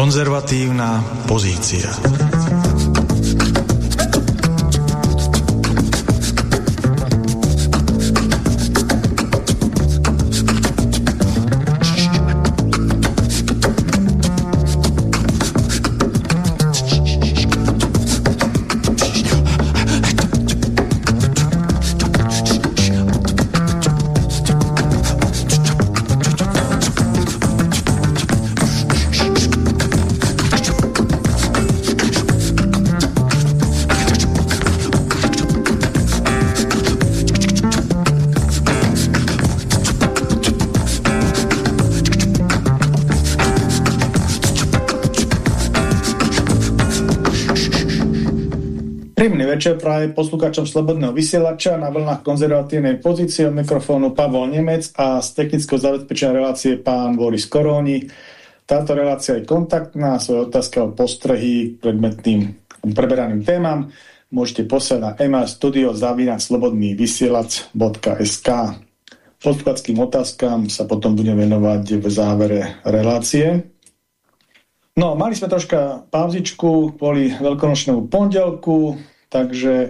Konzervatívna pozícia. Večer práve poslucháčom Slobodného vysielača na vlnách konzervatívnej pozície od mikrofónu Pavol Nemec a z technického zabezpečenia relácie pán Boris Koróni. Táto relácia je kontaktná, svoje otázky a postrehy predmetným preberaným témam môžete posielať na email studio slobodný vysielač.sk Posluchačským otázkam sa potom budem venovať v závere relácie. No, mali sme troška pauzičku kvôli veľkonočnému pondelku, takže e,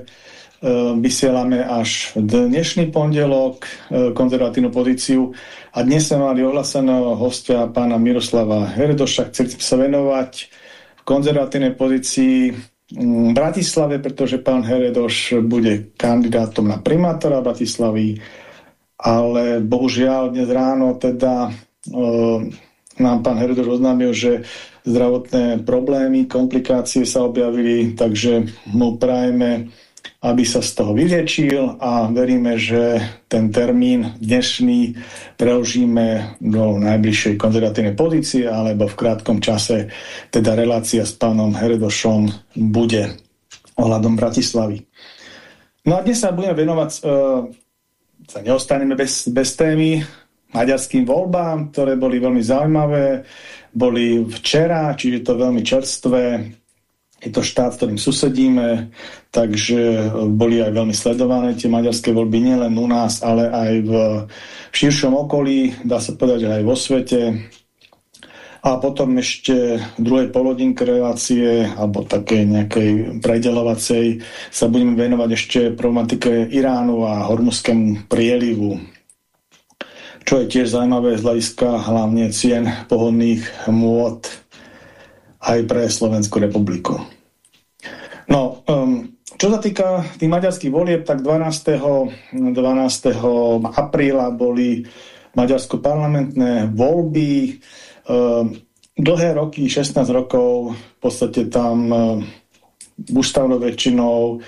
vysielame až dnešný pondelok e, konzervatívnu pozíciu a dnes sme mali ohlaseného hostia pána Miroslava Heredoša. Chceli sme sa venovať v konzervatívnej pozícii v Bratislave, pretože pán Heredoš bude kandidátom na primátora Bratislavy, ale bohužiaľ dnes ráno teda e, nám pán Heredoš oznámil, že zdravotné problémy, komplikácie sa objavili, takže mu prajeme, aby sa z toho vyliečil a veríme, že ten termín dnešný preložíme do najbližšej konzervatívnej pozície alebo v krátkom čase teda relácia s pánom Heredošom bude ohľadom Bratislavy. No a dnes sa budeme venovať, uh, sa neostaneme bez, bez témy, maďarským voľbám, ktoré boli veľmi zaujímavé boli včera, čiže to veľmi čerstvé. Je to štát, s ktorým susedíme, takže boli aj veľmi sledované tie maďarské voľby nielen u nás, ale aj v, širšom okolí, dá sa povedať, aj vo svete. A potom ešte v druhej polodinke relácie, alebo také nejakej predelovacej, sa budeme venovať ešte problematike Iránu a hormuzskému prielivu čo je tiež zaujímavé z hľadiska hlavne cien pohodných môd aj pre Slovenskú republiku. No, um, čo sa týka tých maďarských volieb, tak 12. 12. apríla boli maďarsko-parlamentné voľby. Um, dlhé roky, 16 rokov, v podstate tam um, ústavnou väčšinou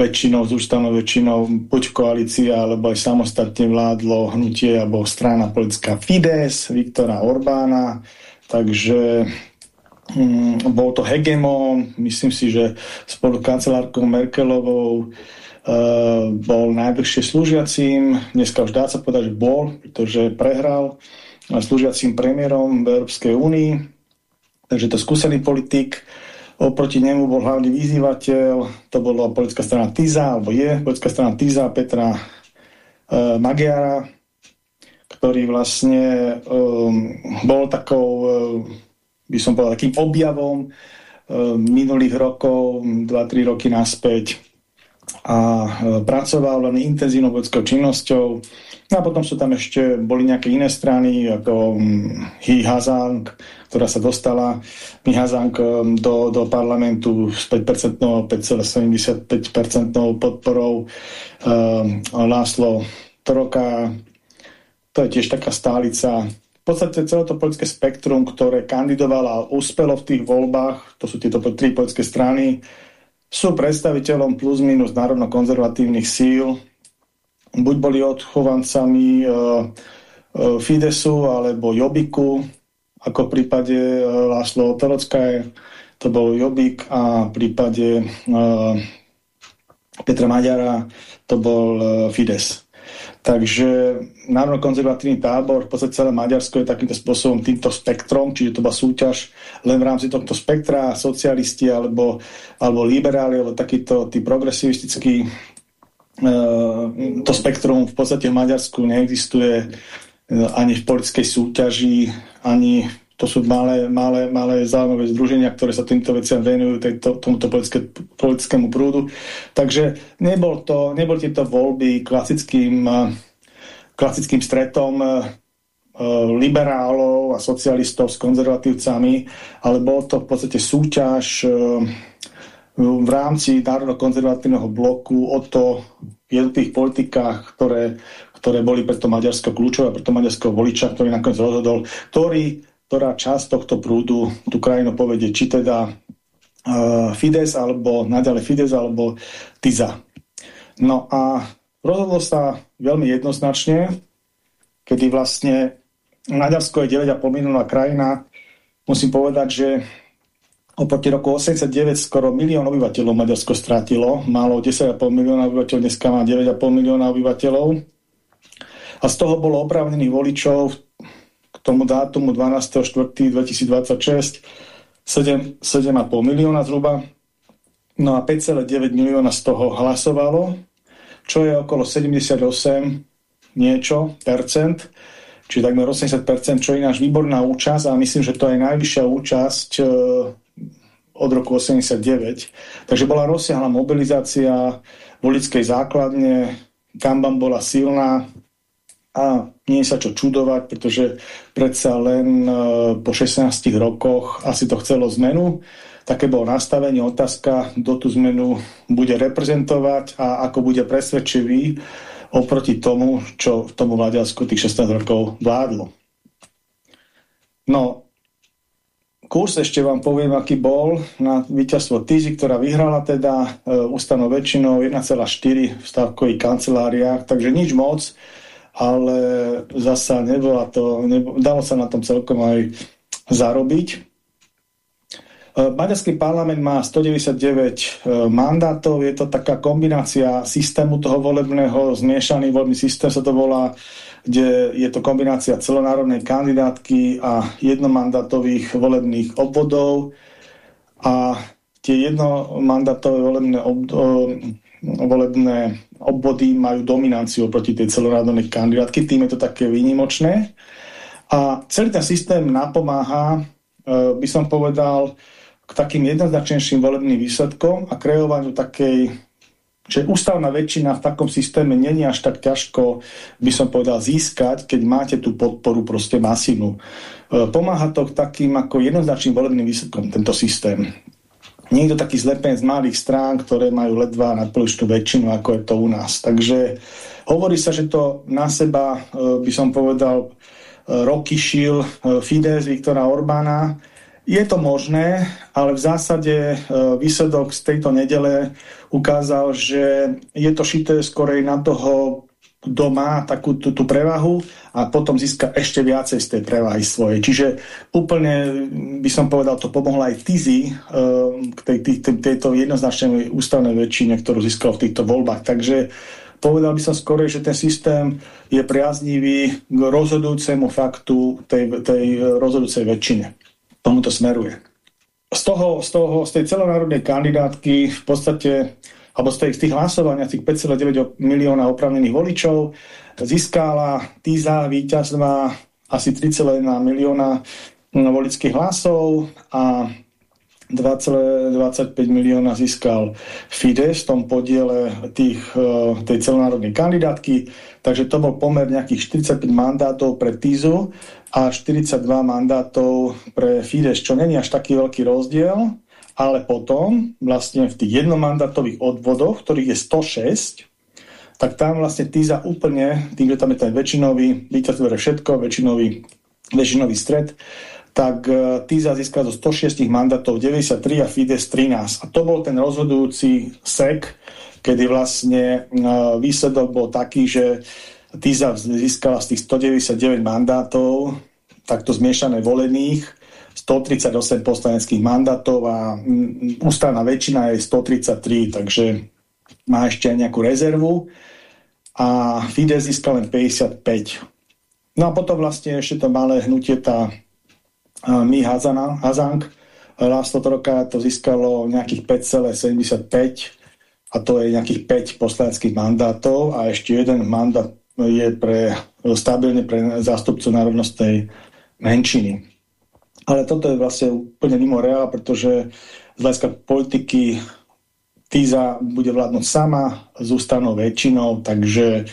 väčšinou, z ústavnou väčšinou, buď koalícia, alebo aj samostatne vládlo hnutie alebo strana politická Fides, Viktora Orbána, takže mm, bol to hegemon, myslím si, že spolu kancelárkou Merkelovou uh, bol najdlhšie slúžiacím, dneska už dá sa povedať, že bol, pretože prehral slúžiacím premiérom v Európskej únii, takže to skúsený politik, Oproti nemu bol hlavný vyzývateľ, to bolo politická strana TIZA, alebo je politická strana TIZA Petra e, Magiara, ktorý vlastne um, bol takou, e, by som povedal, takým objavom e, minulých rokov, 2-3 roky naspäť a e, pracoval veľmi intenzívnou politickou činnosťou. No a potom sú tam ešte, boli nejaké iné strany, ako um, Hi Hazang, ktorá sa dostala Mihazank um, do, do parlamentu s 5%, 5,75% podporou um, Láslo Troka. To je tiež taká stálica. V podstate celé to politické spektrum, ktoré kandidovalo a uspelo v tých voľbách, to sú tieto tri politické strany, sú predstaviteľom plus minus národno-konzervatívnych síl, buď boli odchovancami uh, uh, Fidesu alebo Jobiku, ako v prípade e, Láslo Torocká, to bol Jobik a v prípade Petra Maďara to bol Fides. Takže národno-konzervatívny tábor, v podstate celé Maďarsko je takýmto spôsobom týmto spektrom, čiže to bola súťaž len v rámci tohto spektra, socialisti alebo, alebo liberáli, alebo takýto tí progresivistický to spektrum v podstate v Maďarsku neexistuje ani v politickej súťaži, ani to sú malé, malé, malé zaujímavé združenia, ktoré sa týmto veciam venujú, tejto, tomuto politické, politickému prúdu. Takže nebol to, nebol tieto voľby klasickým, klasickým stretom liberálov a socialistov s konzervatívcami, ale bol to v podstate súťaž v rámci národno-konzervatívneho bloku o to jednotlivých politikách, ktoré, ktoré boli pre to Maďarsko kľúčové, pre to maďarského voliča, ktorý nakoniec rozhodol, ktorý ktorá časť tohto prúdu tú krajinu povedie, či teda uh, Fides, alebo naďalej Fides, alebo Tiza. No a rozhodlo sa veľmi jednoznačne, kedy vlastne Maďarsko je 9,5 miliónová krajina. Musím povedať, že oproti roku 89 skoro milión obyvateľov Maďarsko stratilo. Malo 10,5 milióna obyvateľov, dneska má 9,5 milióna obyvateľov. A z toho bolo oprávnených voličov tomu dátumu 12.4.2026 7,5 milióna zhruba. No a 5,9 milióna z toho hlasovalo, čo je okolo 78 niečo percent, čiže takmer 80 percent, čo je náš výborná účasť a myslím, že to je najvyššia účasť e, od roku 89. Takže bola rozsiahla mobilizácia volickej základne, Kambam bola silná, a nie sa čo čudovať, pretože predsa len e, po 16 rokoch asi to chcelo zmenu. Také bolo nastavenie, otázka, kto tú zmenu bude reprezentovať a ako bude presvedčivý oproti tomu, čo v tomu Maďarsku tých 16 rokov vládlo. No, kurs ešte vám poviem, aký bol na víťazstvo Tizi, ktorá vyhrala teda e, ústavnou väčšinou 1,4 v stavkových kanceláriách, takže nič moc ale zasa nebola to, nebo, dalo sa na tom celkom aj zarobiť. E, Maďarský parlament má 199 e, mandátov, je to taká kombinácia systému toho volebného, zmiešaný voľbný systém sa to volá, kde je to kombinácia celonárodnej kandidátky a jednomandátových volebných obvodov a tie jednomandátové volebné obvody volebné obvody majú dominanciu proti tej celonárodnej kandidátky, tým je to také výnimočné. A celý ten systém napomáha, e, by som povedal, k takým jednoznačnejším volebným výsledkom a kreovaniu takej že ústavná väčšina v takom systéme není až tak ťažko, by som povedal, získať, keď máte tú podporu proste masívnu. E, pomáha to k takým ako jednoznačným volebným výsledkom, tento systém. Nie je to taký zlepen z malých strán, ktoré majú ledva nadpolovičnú väčšinu, ako je to u nás. Takže hovorí sa, že to na seba, e, by som povedal, e, roky šil Fides Viktora Orbána. Je to možné, ale v zásade výsledok z tejto nedele ukázal, že je to šité skorej na toho kto má takú tú, tú prevahu a potom získa ešte viacej z tej prevahy svojej. Čiže úplne by som povedal, to pomohlo aj Tizi uh, k tej, tej, tej, tejto jednoznačnej ústavnej väčšine, ktorú získal v týchto voľbách. Takže povedal by som skôr, že ten systém je priaznivý k rozhodujúcemu faktu tej, tej rozhodujúcej väčšine. Tomuto smeruje. Z, toho, z, toho, z tej celonárodnej kandidátky v podstate alebo z, tej, z tých hlasovania, tých 5,9 milióna opravnených voličov, získala TISA víťazná asi 3,1 milióna volických hlasov a 2,25 milióna získal Fides v tom podiele tých, e, tej celonárodnej kandidátky, takže to bol pomer nejakých 45 mandátov pre TIZu a 42 mandátov pre Fides, čo není až taký veľký rozdiel ale potom vlastne v tých jednomandatových odvodoch, ktorých je 106, tak tam vlastne TISA úplne, tým, že tam je ten väčšinový, víťaz všetko, väčšinový, väčšinový stred, tak uh, TISA získala zo 106 mandátov 93 a Fides 13. A to bol ten rozhodujúci sek, kedy vlastne uh, výsledok bol taký, že TISA získala z tých 199 mandátov, takto zmiešané volených, 138 poslaneckých mandátov a ústavná väčšina je 133, takže má ešte aj nejakú rezervu a Fides získal len 55. No a potom vlastne ešte to malé hnutie tá Mi Hazana, Hazang Láslo Troka to získalo nejakých 5,75 a to je nejakých 5 poslaneckých mandátov a ešte jeden mandát je pre, stabilne pre zástupcu národnostnej menšiny. Ale toto je vlastne úplne mimo reál, pretože z hľadiska politiky Týza bude vládnuť sama s ústavnou väčšinou, takže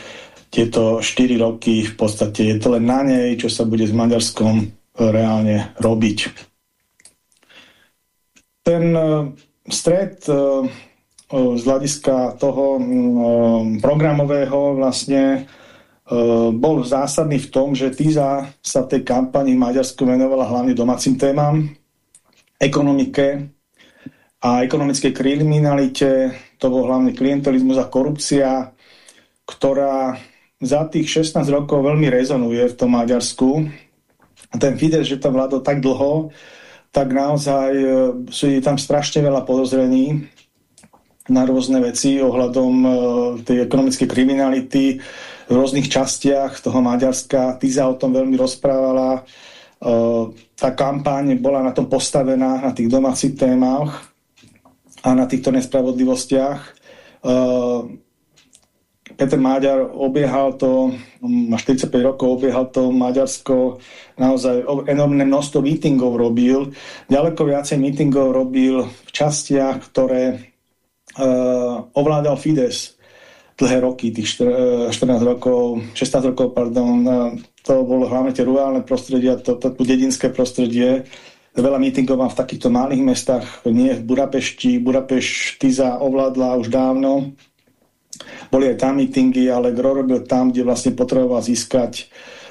tieto 4 roky v podstate je to len na nej, čo sa bude s Maďarskom reálne robiť. Ten e, stred e, z hľadiska toho programového vlastne bol zásadný v tom, že Týza sa tej kampani v Maďarsku venovala hlavne domácim témam, ekonomike, a ekonomickej kriminalite, to bol hlavný klientelizmus a korupcia, ktorá za tých 16 rokov veľmi rezonuje v tom Maďarsku. A ten Fidesz, že tam vládol tak dlho, tak naozaj e, sú tam strašne veľa podozrení na rôzne veci ohľadom e, tej ekonomickej kriminality v rôznych častiach toho Maďarska. Týza o tom veľmi rozprávala. E, tá kampaň bola na tom postavená, na tých domácich témach a na týchto nespravodlivostiach. Peter Maďar obiehal to, má 45 rokov, obiehal to Maďarsko, naozaj enormné množstvo mítingov robil, ďaleko viacej mítingov robil v častiach, ktoré uh, ovládal Fides dlhé roky, tých 14 rokov, 16 rokov, pardon, to bolo hlavne tie rurálne prostredia, to, to, to dedinské prostredie, veľa mítingov mám v takýchto malých mestách, nie v Budapešti. Budapešť Tiza ovládla už dávno. Boli aj tam mítingy, ale Gro robil tam, kde vlastne potreboval získať,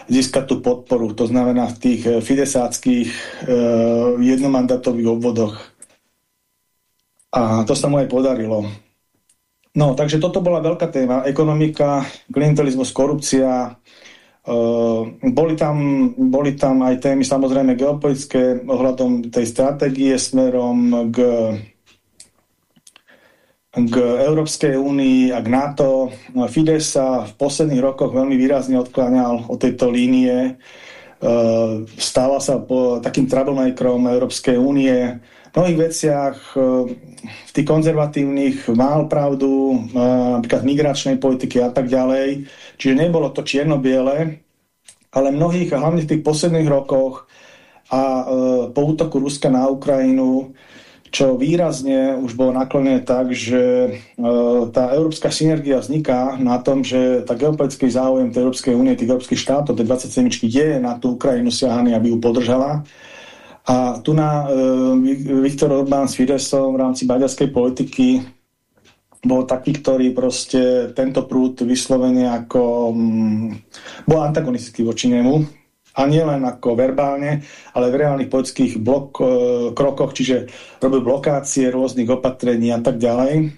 získať tú podporu. To znamená v tých eh, fidesáckých e, jednomandatových obvodoch. A to sa mu aj podarilo. No, takže toto bola veľká téma. Ekonomika, klientelizmus, korupcia, Uh, boli, tam, boli tam aj témy samozrejme geopolitické ohľadom tej stratégie smerom k, k Európskej únii a k NATO. Fidesz sa v posledných rokoch veľmi výrazne odkláňal od tejto línie. Uh, stáva sa po takým troublemakerom Európskej únie. V mnohých veciach uh, v tých konzervatívnych mal pravdu, napríklad migračnej politiky a tak ďalej Čiže nebolo to čierno-biele, ale mnohých, a hlavne v tých posledných rokoch a e, po útoku Ruska na Ukrajinu, čo výrazne už bolo naklonené tak, že e, tá európska synergia vzniká na tom, že tá geopolitický záujem tej Európskej únie, tých európskych štátov, tej 27 je na tú Ukrajinu siahaný, aby ju podržala. A tu na e, Viktor Orbán s Fidesom v rámci baďarskej politiky bol taký, ktorý proste tento prúd vyslovene ako mm, bol antagonistický voči nemu a nie len ako verbálne, ale v reálnych politických blok, e, krokoch, čiže robil blokácie rôznych opatrení a tak ďalej.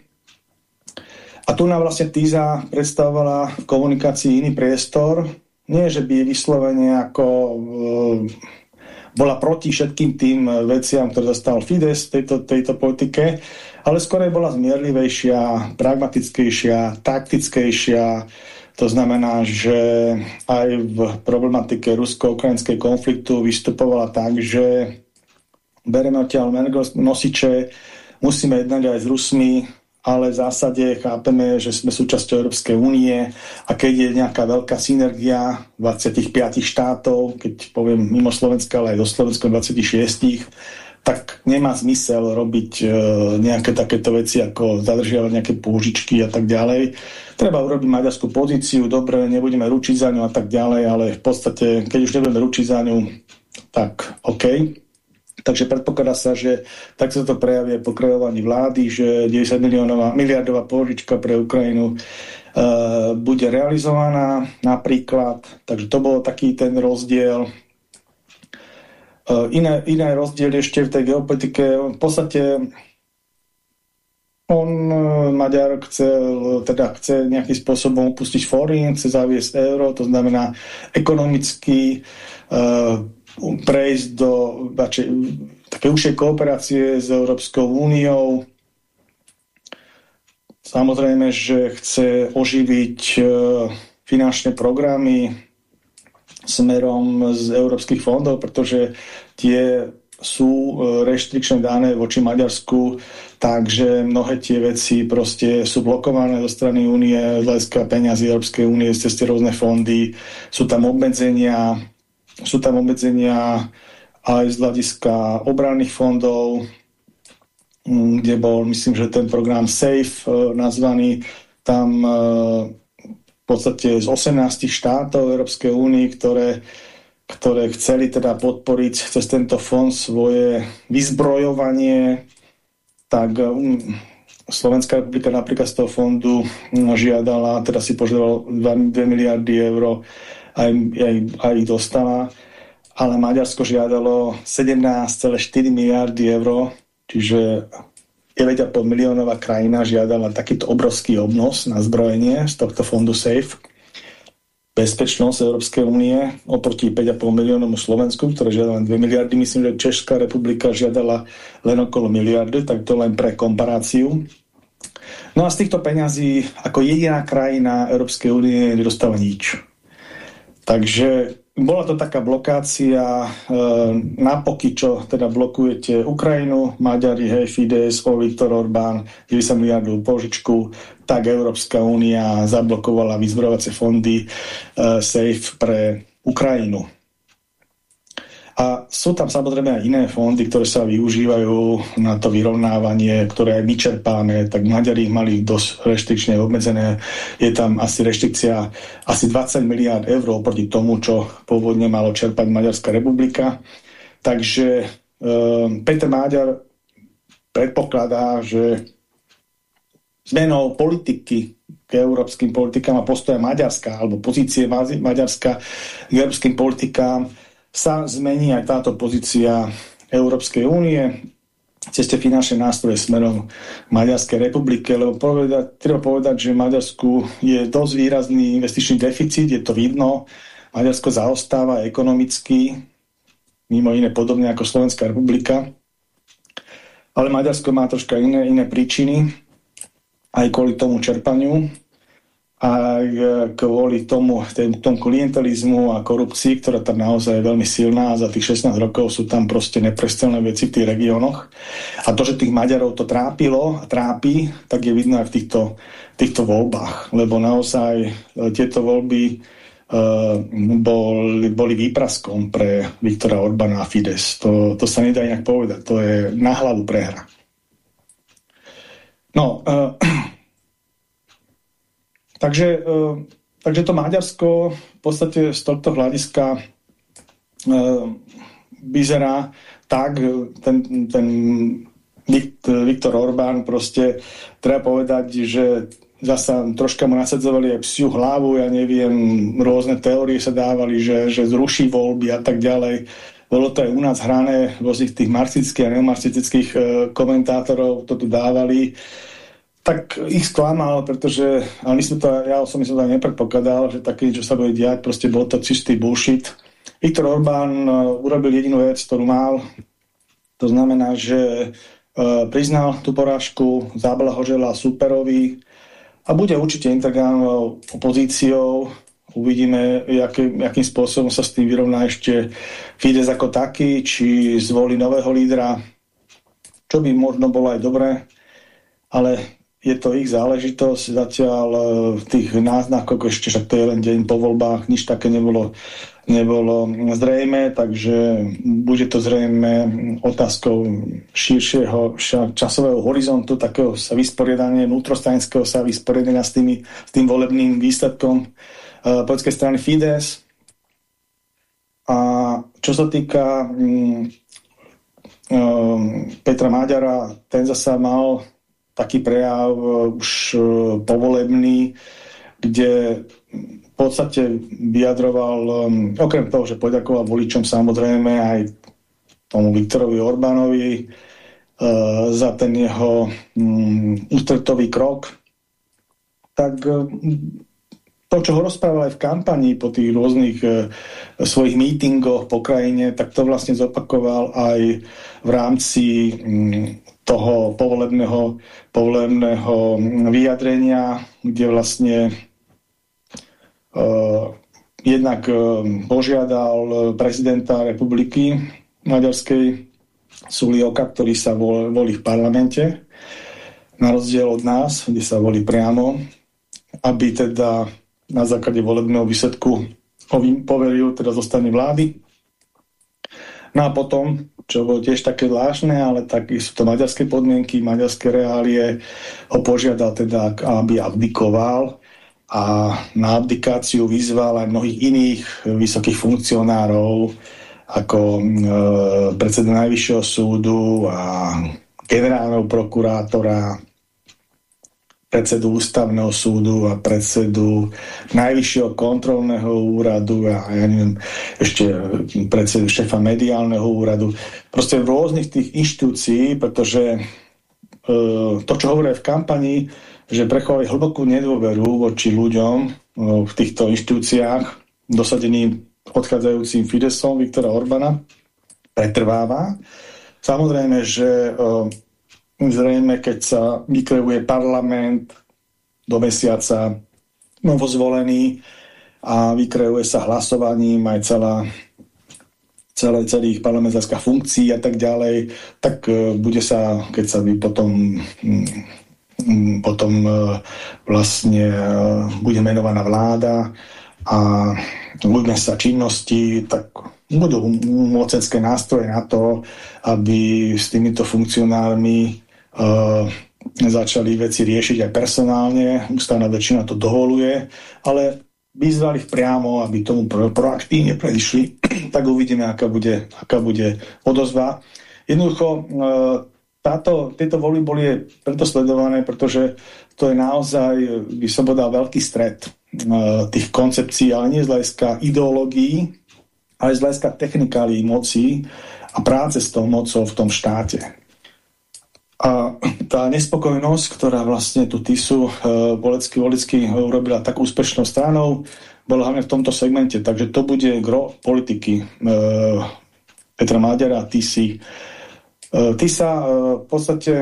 A tu nám vlastne Týza predstavovala v komunikácii iný priestor, nie, že by vyslovene ako e, bola proti všetkým tým veciam, ktoré zastal Fides v tejto, tejto politike, ale skôr bola zmierlivejšia, pragmatickejšia, taktickejšia. To znamená, že aj v problematike rusko-ukrajinskej konfliktu vystupovala tak, že bereme odtiaľ nosiče, musíme jednať aj s Rusmi, ale v zásade chápeme, že sme súčasťou Európskej únie a keď je nejaká veľká synergia 25 štátov, keď poviem mimo Slovenska, ale aj do Slovenska 26, tak nemá zmysel robiť e, nejaké takéto veci, ako zadržiavať nejaké pôžičky a tak ďalej. Treba urobiť maďarskú pozíciu, dobre, nebudeme ručiť za ňu a tak ďalej, ale v podstate, keď už nebudeme ručiť za ňu, tak OK. Takže predpokladá sa, že tak sa to prejavie po kreovaní vlády, že 90 miliónová, miliardová pôžička pre Ukrajinu e, bude realizovaná napríklad. Takže to bol taký ten rozdiel iné, iné rozdiely ešte v tej geopolitike. V podstate on, eh, Maďar, chcel, teda chce nejakým spôsobom opustiť forín, chce zaviesť euro, to znamená ekonomicky uh, prejsť do bače, také užšej kooperácie s Európskou úniou. Samozrejme, že chce oživiť uh, finančné programy, smerom z európskych fondov, pretože tie sú e, reštrikčne dané voči Maďarsku, takže mnohé tie veci proste sú blokované zo strany únie, z peniazy Európskej únie, cez tie rôzne fondy, sú tam obmedzenia, sú tam obmedzenia aj z hľadiska obranných fondov, kde bol, myslím, že ten program SAFE e, nazvaný, tam e, podstate z 18 štátov Európskej únie, ktoré, ktoré chceli teda podporiť cez tento fond svoje vyzbrojovanie, tak um, Slovenská republika napríklad z toho fondu mm, žiadala, teda si požiadala 2, 2 miliardy eur, aj, aj, aj dostala ale Maďarsko žiadalo 17,4 miliardy eur, čiže 9,5 miliónová krajina žiadala takýto obrovský obnos na zbrojenie z tohto fondu SAFE. Bezpečnosť Európskej únie oproti 5,5 miliónom Slovensku, ktoré žiadala 2 miliardy. Myslím, že Česká republika žiadala len okolo miliardy, tak to len pre komparáciu. No a z týchto peňazí ako jediná krajina Európskej únie nedostáva nič. Takže bola to taká blokácia e, na poky, čo teda blokujete Ukrajinu, Maďari, hej, Fides, o Viktor Orbán, 90 miliardov požičku, tak Európska únia zablokovala vyzbrojovacie fondy e, SAFE pre Ukrajinu. A sú tam samozrejme aj iné fondy, ktoré sa využívajú na to vyrovnávanie, ktoré je vyčerpáne, tak Maďari mali dosť reštrikčne obmedzené. Je tam asi reštrikcia asi 20 miliard eur proti tomu, čo pôvodne malo čerpať Maďarská republika. Takže e, Peter Maďar predpokladá, že zmenou politiky k európskym politikám a postoja Maďarska alebo pozície Maďarska k európskym politikám sa zmení aj táto pozícia Európskej únie cez tie finančné nástroje smerom Maďarskej republike, lebo povedať, treba povedať, že v Maďarsku je dosť výrazný investičný deficit, je to vidno. Maďarsko zaostáva ekonomicky, mimo iné podobne ako Slovenská republika. Ale Maďarsko má troška iné, iné príčiny, aj kvôli tomu čerpaniu a kvôli tomu, tomu klientelizmu a korupcii, ktorá tam naozaj je veľmi silná a za tých 16 rokov sú tam proste neprestelné veci v tých regiónoch. A to, že tých Maďarov to trápilo a trápi, tak je vidno aj v týchto, týchto voľbách. Lebo naozaj e, tieto voľby uh, boli, boli výpraskom pre Viktora Orbána a Fides. To, to sa nedá inak povedať. To je na hlavu prehra. No, uh, Takže, e, takže to Maďarsko v podstate z tohto hľadiska e, vyzerá tak, ten, ten Viktor Orbán proste, treba povedať, že zasa troška mu nasadzovali aj psiu hlavu, ja neviem, rôzne teórie sa dávali, že, že zruší voľby a tak ďalej. Bolo to aj u nás hrané, rôznych tých marxických a neomarxických e, komentátorov to tu dávali tak ich sklamal, pretože, ale my sme to, ja som to nepredpokladal, že taký, čo sa bude diať, proste bol to čistý bullshit. Viktor Orbán uh, urobil jedinú vec, ktorú mal, to znamená, že uh, priznal tú porážku, zablahoželal superovi a bude určite integrálnou opozíciou. Uvidíme, jaký, jakým spôsobom sa s tým vyrovná ešte Fides ako taký, či zvolí nového lídra, čo by možno bolo aj dobré, ale je to ich záležitosť. Zatiaľ e, v tých náznakoch ešte, však to je len deň po voľbách, nič také nebolo, nebolo zrejme, takže bude to zrejme otázkou širšieho časového horizontu, takého sa vysporiadania, vnútrostanického sa vysporiadania s, tými, s tým volebným výsledkom uh, politickej strany Fides. A čo sa týka um, um, Petra Máďara, ten zasa mal taký prejav e, už e, povolebný, kde v podstate vyjadroval, e, okrem toho, že poďakoval voličom samozrejme aj tomu Viktorovi Orbánovi za ten jeho um, ústretový krok, tak to, čo ho rozprával aj v kampanii po tých rôznych e, svojich mítingoch po krajine, tak to vlastne zopakoval aj v rámci um, toho povolebného, povolebného vyjadrenia, kde vlastne uh, jednak uh, požiadal prezidenta republiky Maďarskej Sulioka, ktorý sa vol, volí v parlamente, na rozdiel od nás, kde sa volí priamo, aby teda na základe volebného výsledku poveril teda zostane vlády. No a potom, čo bolo tiež také zvláštne, ale taky sú to maďarské podmienky, maďarské reálie, ho požiadal teda, aby abdikoval a na abdikáciu vyzval aj mnohých iných vysokých funkcionárov, ako e, predseda Najvyššieho súdu a generálneho prokurátora, predsedu ústavného súdu a predsedu najvyššieho kontrolného úradu a ja neviem, ešte predsedu šefa mediálneho úradu. Proste v rôznych tých inštitúcií, pretože e, to, čo hovorí v kampani, že prechovali hlbokú nedôveru voči ľuďom e, v týchto inštitúciách dosadeným odchádzajúcim Fidesom Viktora Orbana pretrváva. Samozrejme, že e, Zrejme, keď sa vykreuje parlament do mesiaca novozvolený a vykreuje sa hlasovaním aj celá celé, celých parlamentárska funkcií a tak ďalej, tak uh, bude sa, keď sa by potom um, potom uh, vlastne uh, bude menovaná vláda a budeme sa činnosti, tak budú mocenské nástroje na to, aby s týmito funkcionármi začali veci riešiť aj personálne, ústavná väčšina to dovoluje, ale vyzvali ich priamo, aby tomu pro, proaktívne predišli, tak uvidíme, aká bude, aká bude odozva. Jednoducho, uh, táto, tieto voľby boli preto sledované, pretože to je naozaj, by som povedal, veľký stred uh, tých koncepcií, ale nie z hľadiska ideológií, ale z hľadiska technikálí moci a práce s tou mocou v tom štáte. A tá nespokojnosť, ktorá vlastne tu TISu e, Bolecký Volický urobila tak úspešnou stranou, bola hlavne v tomto segmente. Takže to bude gro politiky e, Petra Máďara a TISy. E, TISA e, v podstate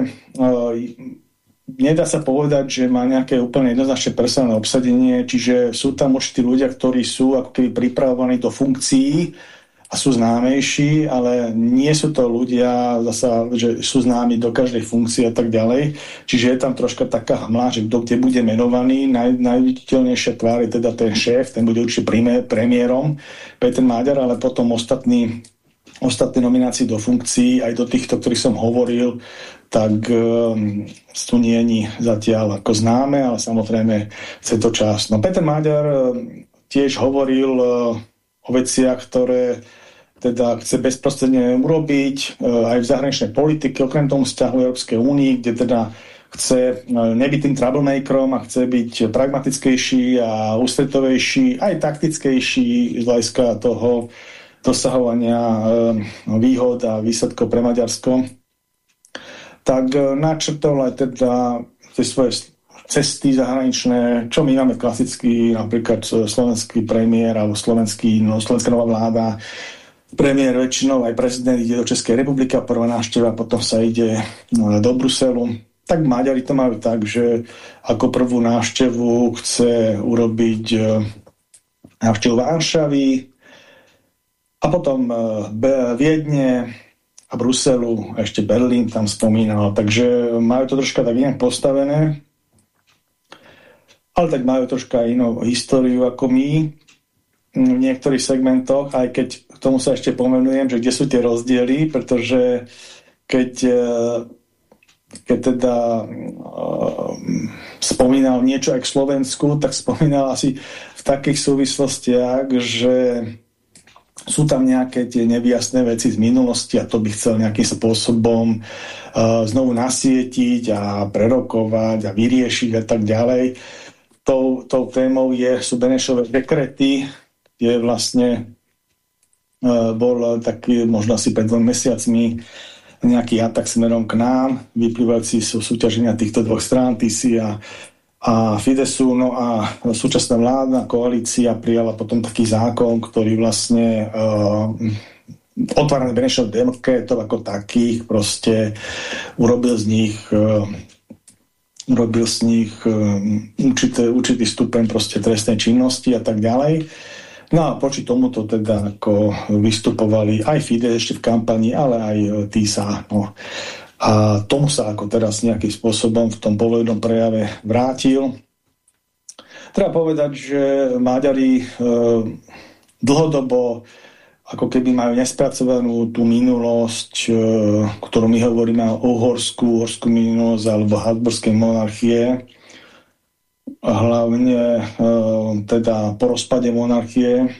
nedá sa povedať, že má nejaké úplne jednoznačné personálne obsadenie, čiže sú tam určití ľudia, ktorí sú ako keby pripravovaní do funkcií, a sú známejší, ale nie sú to ľudia, zasa, že sú známi do každej funkcie a tak ďalej. Čiže je tam troška taká hmla, že kto kde bude menovaný. Naj, najviditeľnejšia tvár je teda ten šéf, ten bude určite premiérom, Peter Máďar, ale potom ostatní ostatné nominácie do funkcií, aj do týchto, ktorých som hovoril, tak um, tu nie zatiaľ ako známe, ale samozrejme chce to čas. No Peter Máďar um, tiež hovoril uh, o veciach, ktoré teda chce bezprostredne urobiť e, aj v zahraničnej politike, okrem tomu vzťahu Európskej únii, kde teda chce e, nebyť tým troublemakerom a chce byť pragmatickejší a ústretovejší, aj taktickejší z hľadiska toho dosahovania e, výhod a výsledkov pre Maďarsko, tak načrtol aj teda tie svoje cesty zahraničné, čo my máme klasicky, napríklad slovenský premiér alebo slovenský, no, slovenská nová vláda, premiér väčšinou, aj prezident ide do Českej republiky a prvá návšteva, potom sa ide no, do Bruselu. Tak Maďari to majú tak, že ako prvú návštevu chce urobiť e, návštevu Varšavy a potom e, Viedne a Bruselu, ešte Berlín tam spomínal, takže majú to troška tak inak postavené ale tak majú troška inú históriu ako my v niektorých segmentoch, aj keď k tomu sa ešte pomenujem, že kde sú tie rozdiely, pretože keď, e, keď teda uh, spomínal niečo aj k Slovensku, tak spomínal asi v takých súvislostiach, že sú tam nejaké tie nevyjasné veci z minulosti a to by chcel nejakým spôsobom uh, znovu nasietiť a prerokovať a vyriešiť a tak ďalej tou, tou témou je, sú Benešové dekrety, je vlastne uh, bol taký, možno asi pred dvom mesiacmi, nejaký atak smerom k nám, vyplývajúci sú súťaženia týchto dvoch strán, TISI a, a Fidesu, no a súčasná vládna koalícia prijala potom taký zákon, ktorý vlastne uh, otvárané Benešov dekretov ako takých, proste urobil z nich uh, robil z nich um, určité, určitý stupeň proste trestnej činnosti a tak ďalej. No a poči tomuto teda ako vystupovali aj Fidesz ešte v kampani, ale aj e, TISA. No. A tomu sa ako teraz nejakým spôsobom v tom povednom prejave vrátil. Treba povedať, že Maďari e, dlhodobo ako keby majú nespracovanú tú minulosť, e, ktorú my hovoríme o Uhorsku, Uhorskú minulosť alebo Habsburskej monarchie, hlavne e, teda po rozpade monarchie,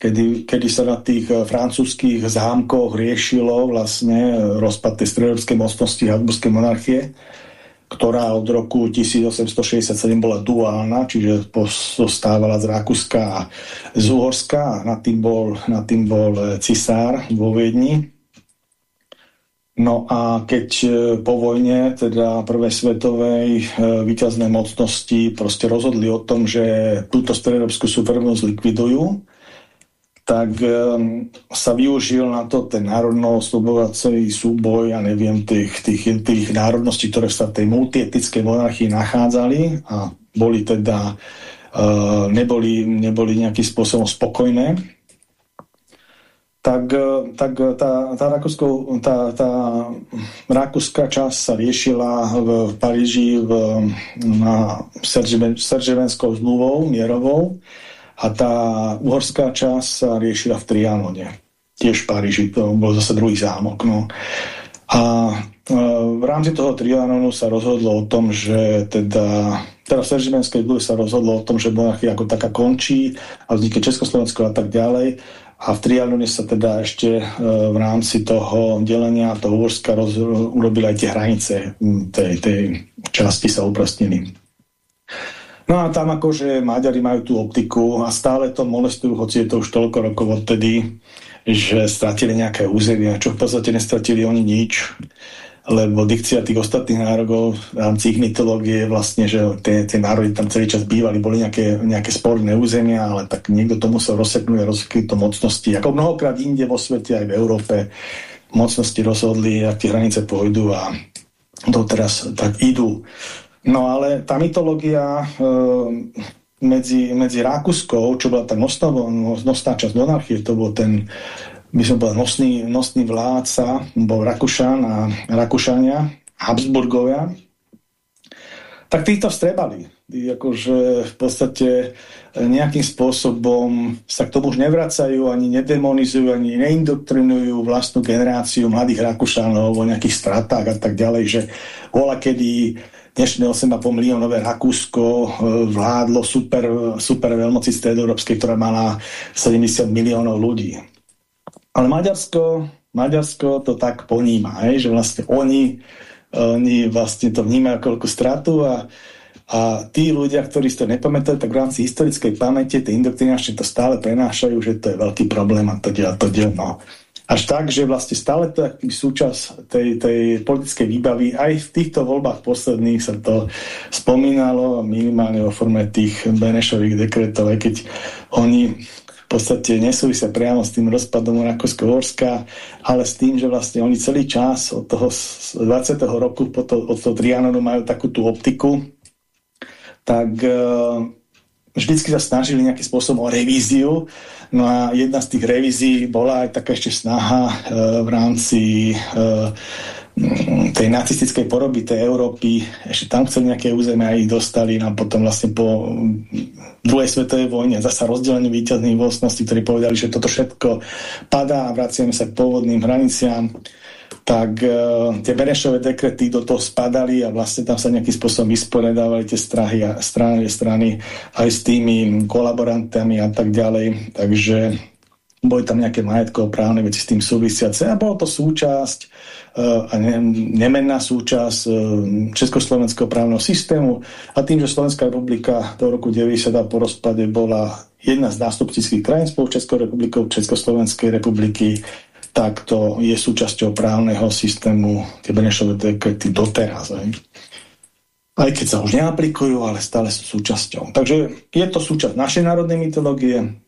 kedy, kedy sa na tých francúzských zámkoch riešilo vlastne rozpad tej stredoeurópskej mocnosti Habsburskej monarchie ktorá od roku 1867 bola duálna, čiže zostávala z Rakúska a z Uhorska a nad tým bol, nad tým bol e, cisár vo Viedni. No a keď e, po vojne, teda prvej svetovej, e, víťazné mocnosti proste rozhodli o tom, že túto stredoeurópsku suverenosť likvidujú, tak um, sa využil na to ten národno-slobovací súboj, ja neviem, tých, tých, tých národností, ktoré sa v tej multietickej monarchii nachádzali a boli teda uh, neboli, neboli nejakým spôsobom spokojné, tak, e, tak tá, tá, Rakúsko, tá, tá rakúska časť sa riešila v, v Paríži v, na Serževenskou zmluvou mierovou, a tá uhorská časť sa riešila v Trianone, tiež v Paríži, to bol zase druhý zámok. No. A e, v rámci toho Trianonu sa rozhodlo o tom, že teda teda v Seržimenskej budove sa rozhodlo o tom, že monarchia ako taká končí a vznikne Československo a tak ďalej. A v Trianone sa teda ešte e, v rámci toho delenia toho Uhorska urobili aj tie hranice tej, tej časti sa uprostnili. No a tam akože Maďari majú tú optiku a stále to molestujú, hoci je to už toľko rokov odtedy, že stratili nejaké územia, čo v podstate nestratili oni nič, lebo dikcia tých ostatných národov v rámci ich mytológie vlastne, že tie, tie národy tam celý čas bývali, boli nejaké, nejaké sporné územia, ale tak niekto to musel rozseknúť a rozseknúť to mocnosti. Ako mnohokrát inde vo svete, aj v Európe, mocnosti rozhodli, ak tie hranice pôjdu a doteraz tak idú. No ale tá mytológia e, medzi, medzi Rakúskou, čo bola tá nosná, nosná časť monarchie, to bol ten, by som povedal, nosný, nosný vládca, bol Rakúšan a Rakúšania, Habsburgovia, tak týchto vstrebali. Akože v podstate nejakým spôsobom sa k tomu už nevracajú, ani nedemonizujú, ani neindoktrinujú vlastnú generáciu mladých Rakúšanov o nejakých stratách a tak ďalej, že vola kedy dnešné 8,5 miliónové Rakúsko e, vládlo super, super veľmoci stredoeurópskej, ktorá mala 70 miliónov ľudí. Ale Maďarsko, Maďarsko to tak poníma, že vlastne oni, oni vlastne to vnímajú ako stratu a, a tí ľudia, ktorí si to nepamätajú, tak v rámci historickej pamäte, tie indoktrinačne to stále prenášajú, že to je veľký problém a to deň, to deň, no až tak, že vlastne stále to je súčasť tej, tej politickej výbavy. Aj v týchto voľbách posledných sa to spomínalo minimálne vo forme tých Benešových dekretov, aj keď oni v podstate nesúvisia priamo s tým rozpadom Rakúsko-Horska, ale s tým, že vlastne oni celý čas od toho 20. roku po to, od toho Trianonu majú takú tú optiku, tak uh, vždycky sa snažili nejakým spôsobom o revíziu. No a jedna z tých revízií bola aj taká ešte snaha e, v rámci e, tej nacistickej poroby tej Európy, ešte tam chceli nejaké územia a ich dostali a potom vlastne po druhej svetovej vojne zasa rozdelenie víťazných vlastností, ktorí povedali, že toto všetko padá a vraciame sa k pôvodným hraniciám tak uh, tie Benešové dekrety do toho spadali a vlastne tam sa nejakým spôsobom vysporiadávali tie strahy a strany, strany aj s tými kolaborantami a tak ďalej. Takže boli tam nejaké majetkové právne veci s tým súvisiace a bolo to súčasť uh, a ne, nemenná súčasť uh, Československého právneho systému a tým, že Slovenská republika do roku 90 po rozpade bola jedna z nástupcických krajín spolu Českou republikou Československej republiky, tak to je súčasťou právneho systému tie Benešové dekrety doteraz. Aj. aj keď sa už neaplikujú, ale stále sú súčasťou. Takže je to súčasť našej národnej mytológie,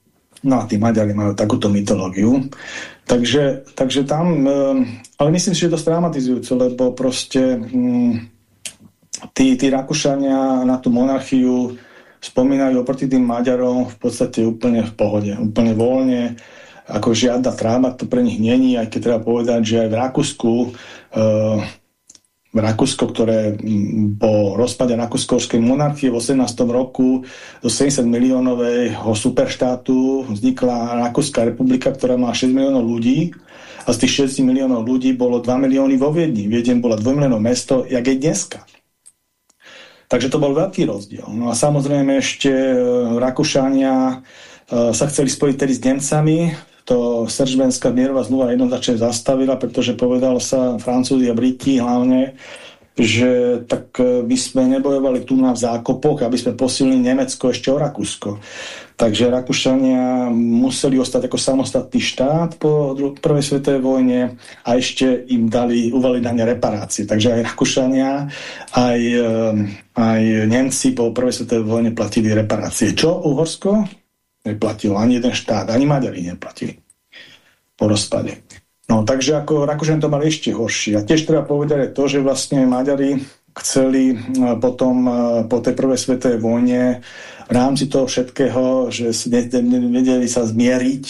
no a tí Maďari majú takúto mytológiu. Takže, takže tam, eh, ale myslím si, že je to dramatizujúce, lebo proste hm, tí, tí Rakúšania na tú monarchiu spomínajú oproti tým Maďarom v podstate úplne v pohode, úplne voľne ako žiadna tráma to pre nich není, aj keď treba povedať, že aj v Rakúsku uh, Rakúsko, ktoré po rozpade Rakúskovskej monarchie v 18. roku do 70 miliónového superštátu vznikla Rakúska republika, ktorá má 6 miliónov ľudí a z tých 6 miliónov ľudí bolo 2 milióny vo Viedni. Viedeň bola 2 miliónov mesto, jak je dneska. Takže to bol veľký rozdiel. No a samozrejme ešte e, Rakúšania e, sa chceli spojiť tedy s Nemcami, to Seržbenská mierová zmluva jednoznačne zastavila, pretože povedalo sa Francúzi a Briti hlavne, že tak e, by sme nebojovali tu na zákopoch, aby sme posilili Nemecko ešte o Rakúsko. Takže Rakúšania museli ostať ako samostatný štát po prvej svetovej vojne a ešte im dali uvali na ne reparácie. Takže aj Rakúšania, aj, e, aj Nemci po prvej svetovej vojne platili reparácie. Čo Uhorsko? Neplatilo. Ani jeden štát, ani Maďari neplatili po rozpade. No, takže ako Rakúšan to mali ešte horšie. A tiež treba povedať to, že vlastne Maďari chceli e, potom e, po tej prvej svetovej vojne v rámci toho všetkého, že nevedeli sa zmieriť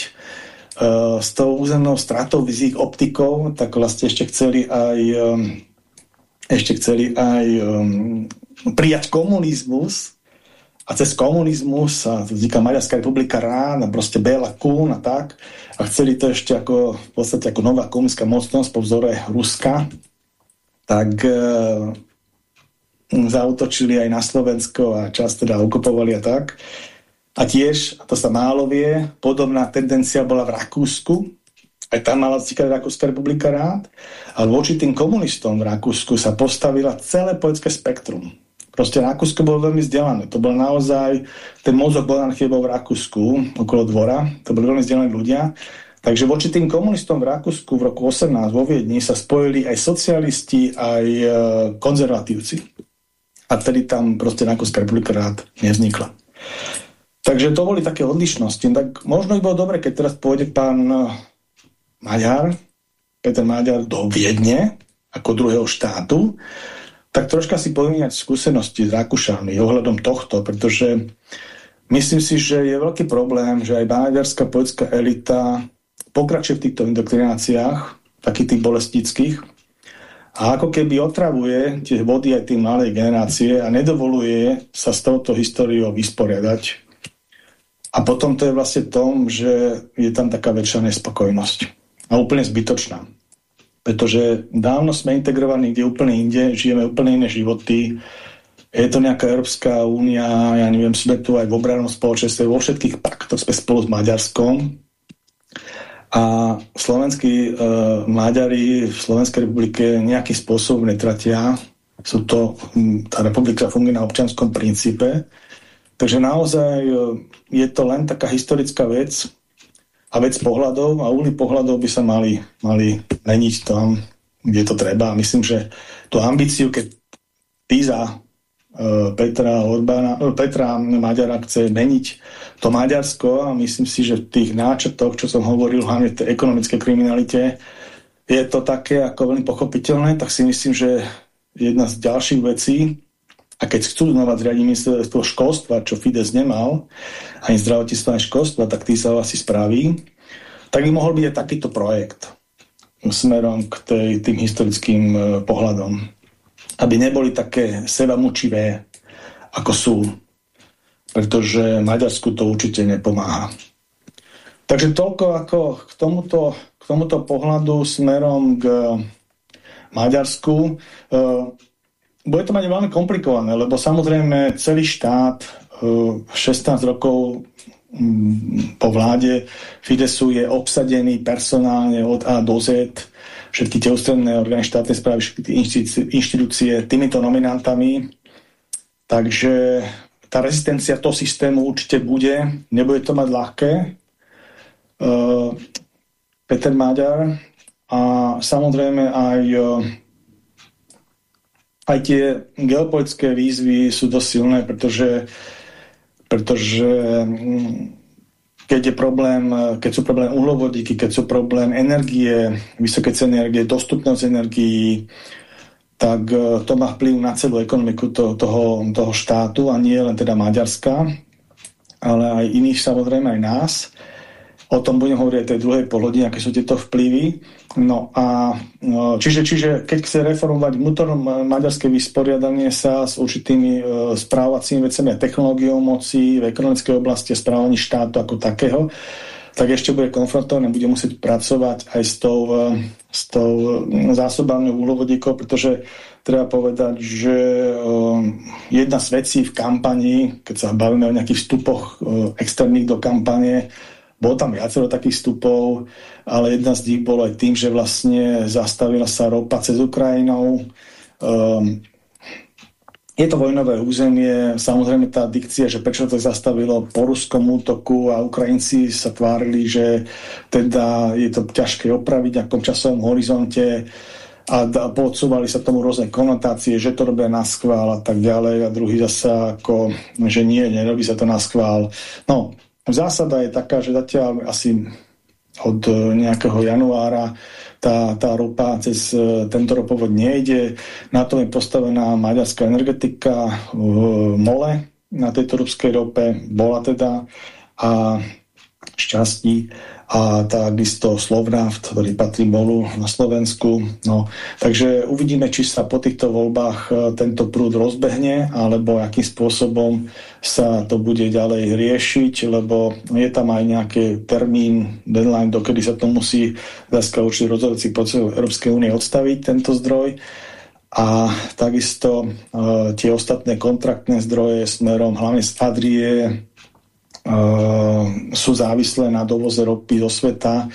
uh, s tou územnou stratou s ich optikou, tak vlastne ešte chceli aj ešte chceli aj um, prijať komunizmus a cez komunizmus a vzniká Maďarská republika Rán a proste Béla Kún a tak. A chceli to ešte ako v podstate ako nová komunická mocnosť po vzore Ruska. Tak e, zautočili aj na Slovensko a čas teda okupovali a tak. A tiež, a to sa málo vie, podobná tendencia bola v Rakúsku. Aj tam mala vznikať Rakúska republika rád, ale voči tým komunistom v Rakúsku sa postavila celé poľské spektrum Proste Rakúsko bolo veľmi vzdelané. To bol naozaj, ten mozog bol v Rakúsku, okolo dvora. To boli veľmi vzdelaní ľudia. Takže voči tým komunistom v Rakúsku v roku 18 vo Viedni sa spojili aj socialisti, aj e, konzervatívci. A tedy tam proste Rakúska republika rád nevznikla. Takže to boli také odlišnosti. Tak možno by bolo dobre, keď teraz pôjde pán e, Maďar, Peter Maďar do Viedne, ako druhého štátu, tak troška si pomíňať skúsenosti s Rakúšanmi ohľadom tohto, pretože myslím si, že je veľký problém, že aj maďarská poetská elita pokračuje v týchto indoktrináciách, takých tých bolestických, a ako keby otravuje tie vody aj tým malej generácie a nedovoluje sa s touto históriou vysporiadať. A potom to je vlastne tom, že je tam taká väčšia nespokojnosť. A úplne zbytočná pretože dávno sme integrovaní kde úplne inde, žijeme úplne iné životy, je to nejaká Európska únia, ja neviem, sme tu aj v obranom spoločenstve, vo všetkých paktoch sme spolu s Maďarskom a slovenskí e, Maďari v Slovenskej republike nejakým spôsobom netratia. Sú to, hm, tá republika funguje na občanskom princípe. Takže naozaj e, je to len taká historická vec, a vec pohľadov a úly pohľadov by sa mali, mali meniť tam, kde to treba. Myslím, že tú ambíciu, keď Píza uh, Petra, Orbána, uh, Petra Maďara chce meniť to Maďarsko a myslím si, že v tých náčrtoch, čo som hovoril, hlavne v tej ekonomickej kriminalite, je to také ako veľmi pochopiteľné, tak si myslím, že jedna z ďalších vecí, a keď chcú znova zriadiť ministerstvo školstva, čo Fides nemal, ani zdravotníctva, ani školstva, tak tý sa asi spraví, tak by mohol byť aj takýto projekt smerom k tej, tým historickým e, pohľadom. Aby neboli také sebamučivé, ako sú. Pretože Maďarsku to určite nepomáha. Takže toľko ako k tomuto, k tomuto pohľadu smerom k Maďarsku. E, bude to mať veľmi komplikované, lebo samozrejme celý štát 16 e, rokov mm, po vláde Fidesu je obsadený personálne od A do Z, všetky tie ústredné orgány štátnej správy, všetky tie inštitúcie týmito nominantami. Takže tá rezistencia toho systému určite bude, nebude to mať ľahké. Uh, Peter Maďar a samozrejme aj uh, aj tie geopolitické výzvy sú dosť silné, pretože, pretože mm, keď je problém, keď sú problém uhlovodíky, keď sú problém energie, vysoké ceny energie, dostupnosť energií, tak e, to má vplyv na celú ekonomiku to, toho, toho štátu a nie len teda Maďarska, ale aj iných samozrejme aj nás. O tom budem hovoriť aj tej druhej polhodine, aké sú tieto vplyvy. No a no, čiže, čiže keď chce reformovať vnútornom maďarské vysporiadanie sa s určitými e, správacími vecami a technológiou moci v ekonomickej oblasti a správaní štátu ako takého, tak ešte bude konfrontovaný bude musieť pracovať aj s tou, e, s tou e, zásobárnou uhlovodíkou, pretože treba povedať, že jedna z vecí v kampani, keď sa bavíme o nejakých vstupoch externých do kampane, bolo tam viacero takých vstupov, ale jedna z nich bolo aj tým, že vlastne zastavila sa ropa cez Ukrajinou. Um, je to vojnové územie, samozrejme tá dikcia, že prečo to zastavilo po ruskom útoku a Ukrajinci sa tvárili, že teda je to ťažké opraviť v nejakom časovom horizonte a podsúvali sa tomu rôzne konotácie, že to robia na schvál a tak ďalej a druhý zase ako, že nie, nerobí sa to na schvál. No, zásada je taká, že zatiaľ asi od nejakého januára tá, tá ropa cez e, tento ropovod nejde. Na to je postavená maďarská energetika v mole na tejto ruskej rope, bola teda a šťastí a takisto Slovnaft, ktorý patrí Molu na Slovensku. No, takže uvidíme, či sa po týchto voľbách e, tento prúd rozbehne, alebo akým spôsobom sa to bude ďalej riešiť, lebo je tam aj nejaký termín, deadline, dokedy sa to musí dneska určite rozhodujúci proces Európskej únie odstaviť, tento zdroj. A takisto e, tie ostatné kontraktné zdroje smerom hlavne z Adrie, sú závislé na dovoze ropy zo sveta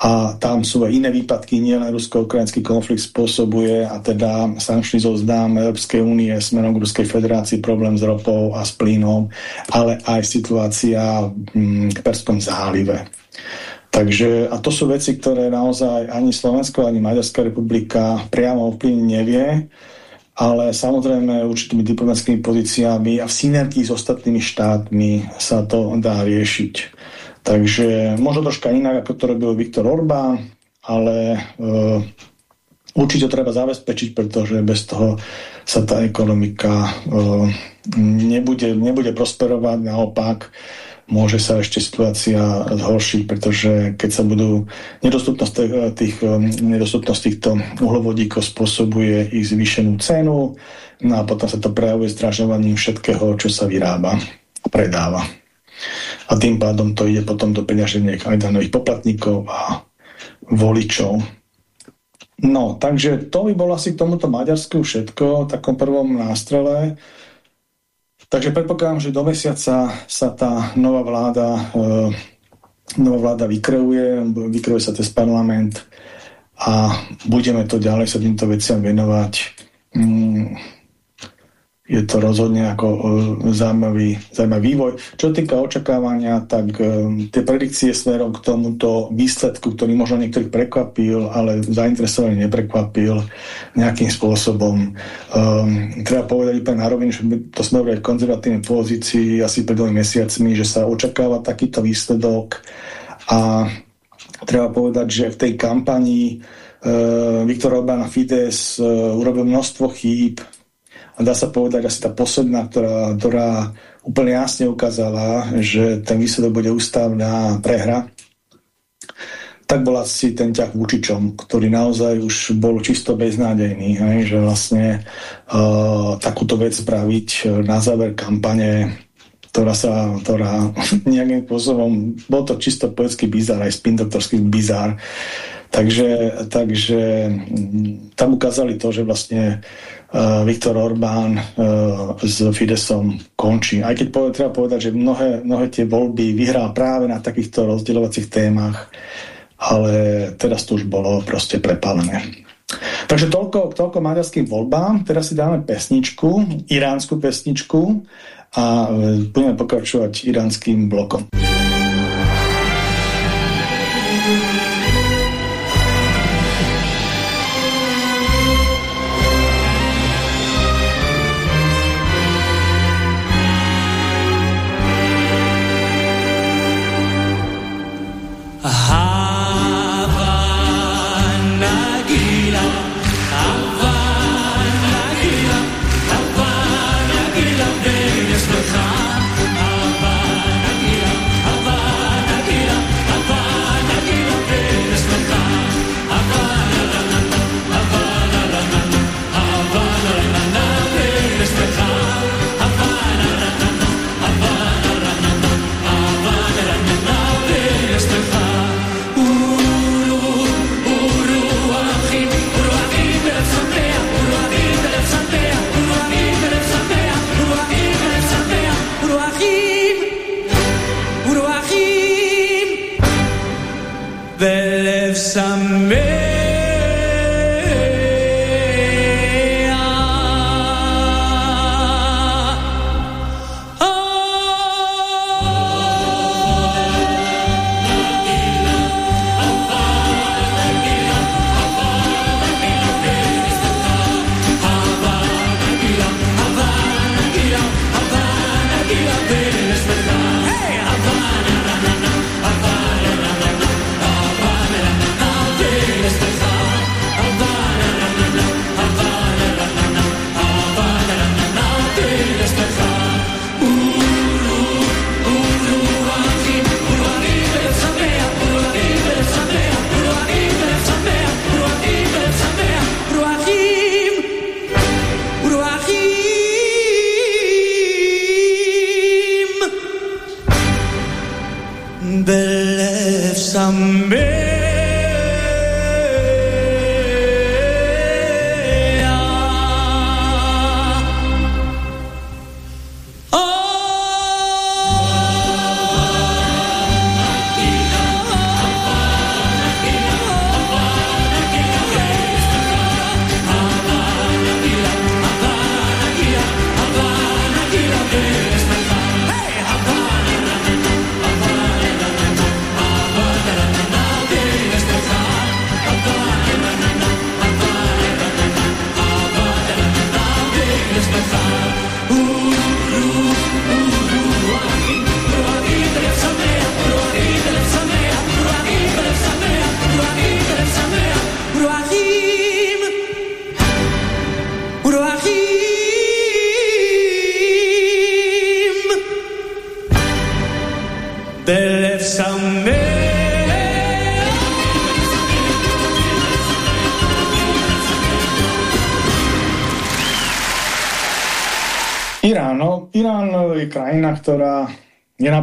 a tam sú aj iné výpadky, nielen rusko-ukrajinský konflikt spôsobuje a teda sankčný zoznám Európskej únie smerom k Ruskej federácii problém s ropou a s plynom, ale aj situácia mm, k Perskom zálive. Takže, a to sú veci, ktoré naozaj ani Slovensko, ani Maďarská republika priamo ovplyvniť nevie ale samozrejme určitými diplomatickými pozíciami a v synergii s ostatnými štátmi sa to dá riešiť. Takže možno troška inak, ako to robil Viktor Orbán, ale e, určite treba zabezpečiť, pretože bez toho sa tá ekonomika e, nebude, nebude prosperovať, naopak môže sa ešte situácia zhoršiť, pretože keď sa budú nedostupnosť tých, nedostupnosť týchto uhlovodíkov spôsobuje ich zvýšenú cenu no a potom sa to prejavuje zdražovaním všetkého, čo sa vyrába a predáva. A tým pádom to ide potom do peňaženiek aj daných poplatníkov a voličov. No, takže to by bolo asi k tomuto Maďarsku všetko, takom prvom nástrele. Takže predpokladám, že do mesiaca sa tá nová vláda, e, nová vláda vykreuje, vykreuje sa cez parlament a budeme to ďalej sa týmto veciam venovať. Mm, je to rozhodne ako e, zaujímavý, zaujímavý vývoj. Čo týka očakávania, tak e, tie predikcie smerom k tomuto výsledku, ktorý možno niektorých prekvapil, ale zainteresovaný neprekvapil nejakým spôsobom. Um, treba povedať úplne na že to smeruje v konzervatívnej pozícii asi pred dvomi mesiacmi, že sa očakáva takýto výsledok a treba povedať, že v tej kampanii Viktor Orbán a Fides urobil množstvo chýb, a dá sa povedať asi tá posledná, ktorá, ktorá úplne jasne ukázala, že ten výsledok bude ústavná prehra, tak bol asi ten ťah Vučičom, ktorý naozaj už bol čisto beznádejný, hej, že vlastne uh, takúto vec spraviť na záver kampane, ktorá sa, ktorá nejakým spôsobom, bol to čisto poetský bizar, aj spindoktorský bizar, takže, takže mm, tam ukázali to, že vlastne Viktor Orbán uh, s Fidesom končí. Aj keď poved, treba povedať, že mnohé, mnohé tie voľby vyhrá práve na takýchto rozdielovacích témach, ale teraz to už bolo proste prepálené. Takže toľko, toľko maďarským voľbám. Teraz si dáme pesničku, iránsku pesničku a e, budeme pokračovať iránským blokom. live some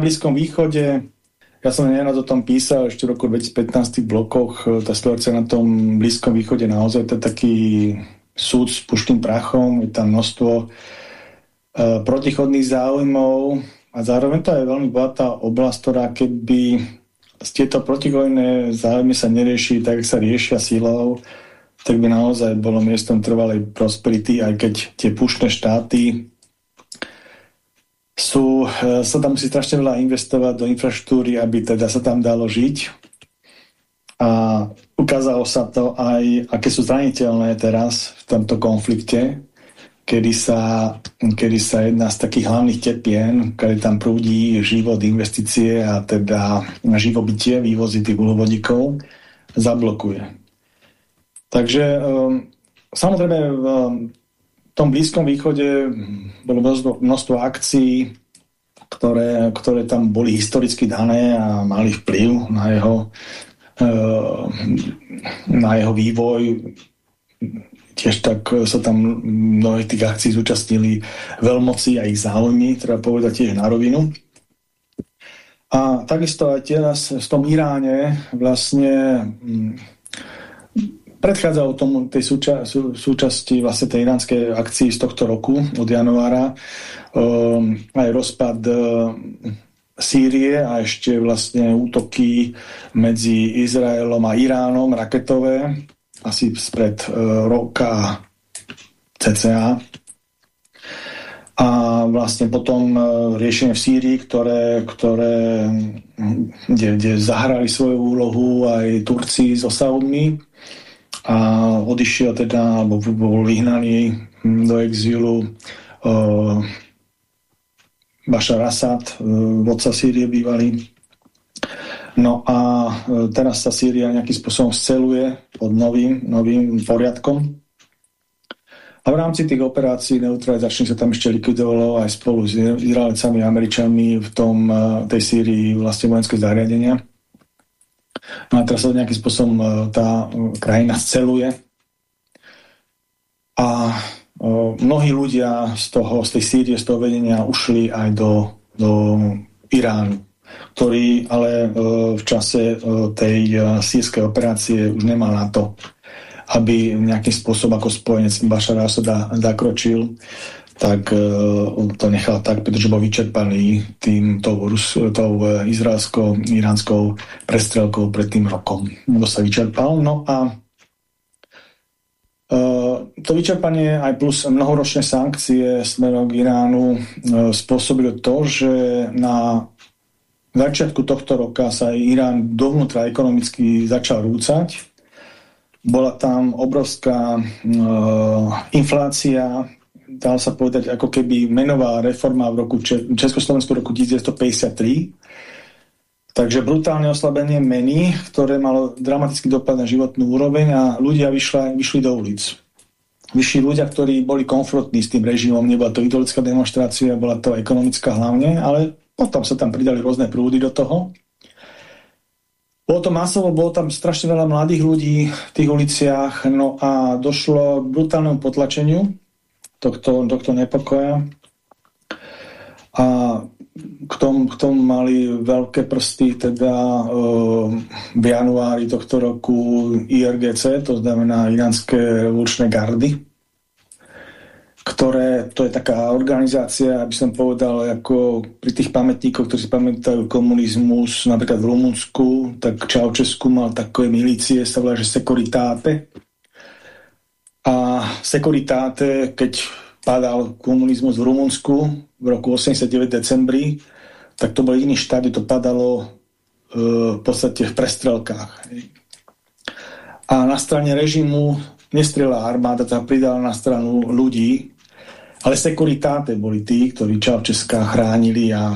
Blízkom východe. Ja som neraz o tom písal ešte v roku 2015 v blokoch. Tá situácia na tom Blízkom východe naozaj to je taký súd s puštým prachom. Je tam množstvo uh, protichodných záujmov a zároveň to je veľmi bohatá oblasť, ktorá keby tieto protichodné záujmy sa nerieši tak, sa riešia silou, tak by naozaj bolo miestom trvalej prosperity, aj keď tie puštné štáty sú, e, sa tam musí strašne veľa investovať do infraštúry, aby teda sa tam dalo žiť. A ukázalo sa to aj, aké sú zraniteľné teraz v tomto konflikte, kedy sa, kedy sa jedna z takých hlavných tepien, kedy tam prúdi život, investície a teda živobytie, vývozy tých uhlovodíkov, zablokuje. Takže um, samozrejme um, tom Blízkom východe bolo množstvo, množstvo akcií, ktoré, ktoré tam boli historicky dané a mali vplyv na jeho, eh, na jeho vývoj. Tiež tak sa tam mnohé tých akcií zúčastnili veľmoci a ich záujmy, treba povedať tiež na rovinu. A takisto aj teraz v tom Iráne vlastne hm, predchádzalo tomu tej súča sú, súčasti vlastne tej iránskej akcii z tohto roku od januára. Um, aj rozpad um, Sýrie a ešte vlastne útoky medzi Izraelom a Iránom raketové asi spred uh, roka CCA. A vlastne potom riešenie v Sýrii, ktoré, ktoré kde, kde zahrali svoju úlohu aj Turci so Saudmi a odišiel teda, alebo bol vyhnaný do exílu uh, Bashar Assad, uh, vodca Sýrie bývalý. No a uh, teraz sa Sýria nejakým spôsobom sceluje pod novým, novým poriadkom. A v rámci tých operácií neutralizačných sa tam ešte likvidovalo aj spolu s Izraelcami a Američanmi v tom, tej Sýrii vlastne vojenské zariadenia. No a teraz sa nejakým spôsobom e, tá e, krajina sceluje. A e, mnohí ľudia z, toho, z tej Sýrie, z toho vedenia ušli aj do, do Iránu, ktorý ale v čase tej sírskej operácie už nemal na to, aby nejakým spôsobom ako spojenec Bašara Asada zakročil tak uh, to nechal tak, pretože bol vyčerpaný tým tou, Rus, tou uh, izraelskou, iránskou prestrelkou pred tým rokom. Lebo sa vyčerpal. No a uh, to vyčerpanie aj plus mnohoročné sankcie smerom k Iránu spôsobilo to, že na začiatku tohto roka sa Irán dovnútra ekonomicky začal rúcať. Bola tam obrovská uh, inflácia, dá sa povedať, ako keby menová reforma v roku Československu roku 1953. Takže brutálne oslabenie meny, ktoré malo dramatický dopad na životnú úroveň a ľudia vyšla, vyšli do ulic. Vyšli ľudia, ktorí boli konfrontní s tým režimom, nebola to ideologická demonstrácia, bola to ekonomická hlavne, ale potom sa tam pridali rôzne prúdy do toho. Bolo to masovo, bolo tam strašne veľa mladých ľudí v tých uliciach, no a došlo k brutálnemu potlačeniu tohto, tohto nepokoja. A k tomu, k tomu mali veľké prsty teda e, v januári tohto roku IRGC, to znamená Iránske revolučné gardy, ktoré, to je taká organizácia, aby som povedal, ako pri tých pamätníkoch, ktorí si pamätajú komunizmus, napríklad v Rumunsku, tak Čaučesku mal takové milície, sa volá, že Securitate, a Securitate, keď padal komunizmus v Rumunsku v roku 89 decembri, tak to bol iný štát, kde to padalo e, v podstate v prestrelkách. A na strane režimu nestrela armáda, tam pridala na stranu ľudí, ale sekuritáte boli tí, ktorí Čaučeská chránili a,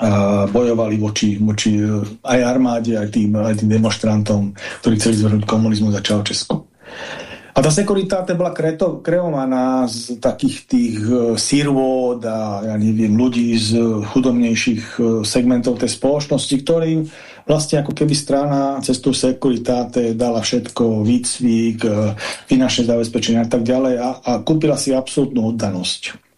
a bojovali voči, voči e, aj armáde, aj tým, aj tým demonstrantom, ktorí chceli zvrhnúť komunizmus za Čaučesku. A tá sekuritáte bola kreto, kreovaná z takých tých uh, sírvod a ja neviem, ľudí z chudobnejších uh, segmentov tej spoločnosti, ktorým vlastne ako keby strana cez tú sekuritáte dala všetko, výcvik, uh, finančné zabezpečenia a tak ďalej a, a kúpila si absolútnu oddanosť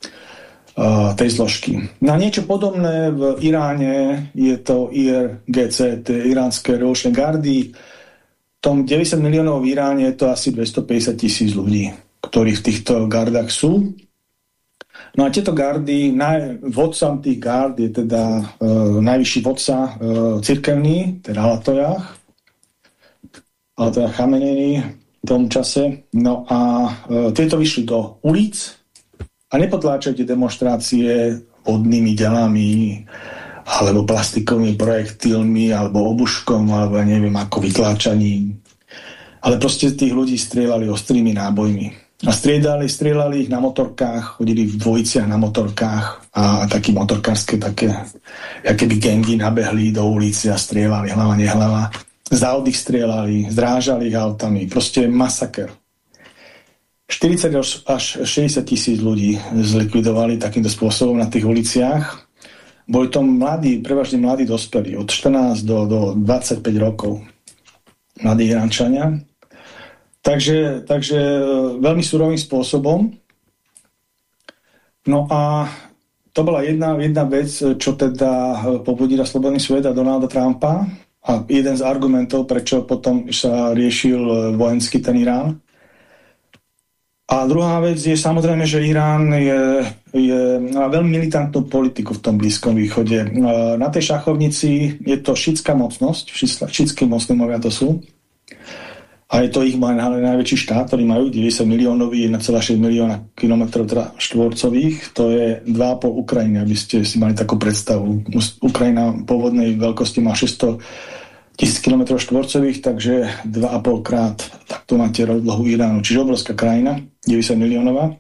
tej zložky. Na niečo podobné v Iráne je to IRGC, tie iránske revolučné gardy, tom 90 miliónov v Iráne je to asi 250 tisíc ľudí, ktorí v týchto gardách sú. No a tieto gardy, naj, vodcom tých gard je teda e, najvyšší vodca e, cirkevný, teda Alatojach, Alatojach Chamenený v tom čase. No a e, tieto vyšli do ulic a nepotláčajte demonstrácie vodnými delami, alebo plastikovými projektilmi, alebo obuškom, alebo neviem ako vytláčaním. Ale proste tých ľudí strieľali ostrými nábojmi. A striedali, strieľali ich na motorkách, chodili v dvojiciach na motorkách a také motorkárske také, keby gengy nabehli do ulici a strieľali hlava, nehlava. Z aut ich strieľali, zdrážali ich autami. Proste masaker. 40 až 60 tisíc ľudí zlikvidovali takýmto spôsobom na tých uliciach boli to mladí, prevažne mladí dospelí, od 14 do, do 25 rokov. Mladí Irančania. Takže, takže e, veľmi surovým spôsobom. No a to bola jedna, jedna vec, čo teda e, pobudila Slobodný svet a Donalda Trumpa a jeden z argumentov, prečo potom sa riešil e, vojenský ten Irán. A druhá vec je samozrejme, že Irán je, je veľmi militantnú politiku v tom Blízkom východe. Na tej šachovnici je to šitská mocnosť, šitskí moslimovia to sú. A je to ich najväčší štát, ktorý majú 90 miliónový, 1,6 milióna kilometrov teda štvorcových. To je 2,5 Ukrajiny, aby ste si mali takú predstavu. Ukrajina pôvodnej veľkosti má 600 tisíc km štvorcových, takže 2,5 krát takto máte rozlohu Iránu, čiže obrovská krajina, 90 miliónová.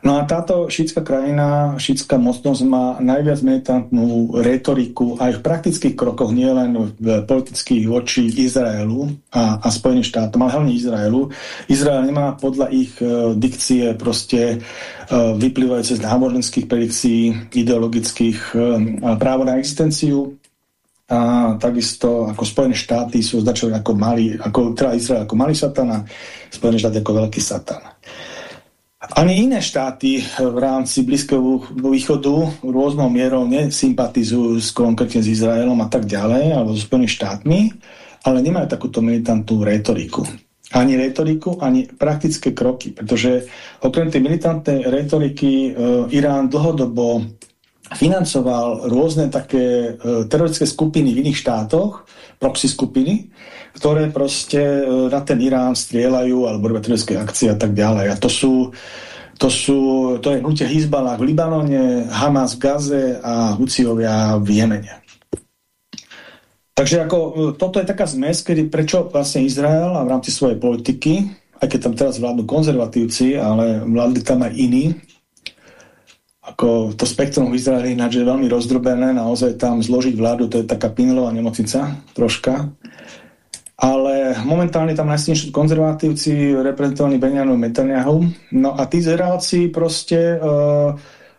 No a táto šítska krajina, šítska mocnosť má najviac militantnú retoriku aj v praktických krokoch, nielen v politických voči Izraelu a, a Spojeným štátom, ale hlavne Izraelu. Izrael nemá podľa ich uh, dikcie proste uh, vyplývajúce z náboženských predikcií, ideologických uh, právo na existenciu a takisto ako Spojené štáty sú označené ako malý, ako, teda Izrael ako malý satan a Spojené štáty ako veľký satan. Ani iné štáty v rámci Blízkeho východu rôznou mierou nesympatizujú s, konkrétne s Izraelom a tak ďalej, alebo so Spojenými štátmi, ale nemajú takúto militantnú retoriku. Ani retoriku, ani praktické kroky, pretože okrem tej militantnej retoriky e, Irán dlhodobo financoval rôzne také e, teroristické skupiny v iných štátoch, proxy skupiny, ktoré proste e, na ten Irán strieľajú alebo robia teroristické akcie a tak ďalej. A to sú, to sú, to je hnutie Hizbalah v Libanone, Hamas v Gaze a Huciovia v Jemene. Takže ako, e, toto je taká zmes, kedy prečo vlastne Izrael a v rámci svojej politiky, aj keď tam teraz vládnu konzervatívci, ale vládli tam aj iní, ako to spektrum v Izraeli ináč je veľmi rozdrobené, naozaj tam zložiť vládu, to je taká pinelová nemocnica, troška. Ale momentálne tam najsilnejší konzervatívci reprezentovaní Benjanu Netanyahu. No a tí Izraelci proste uh,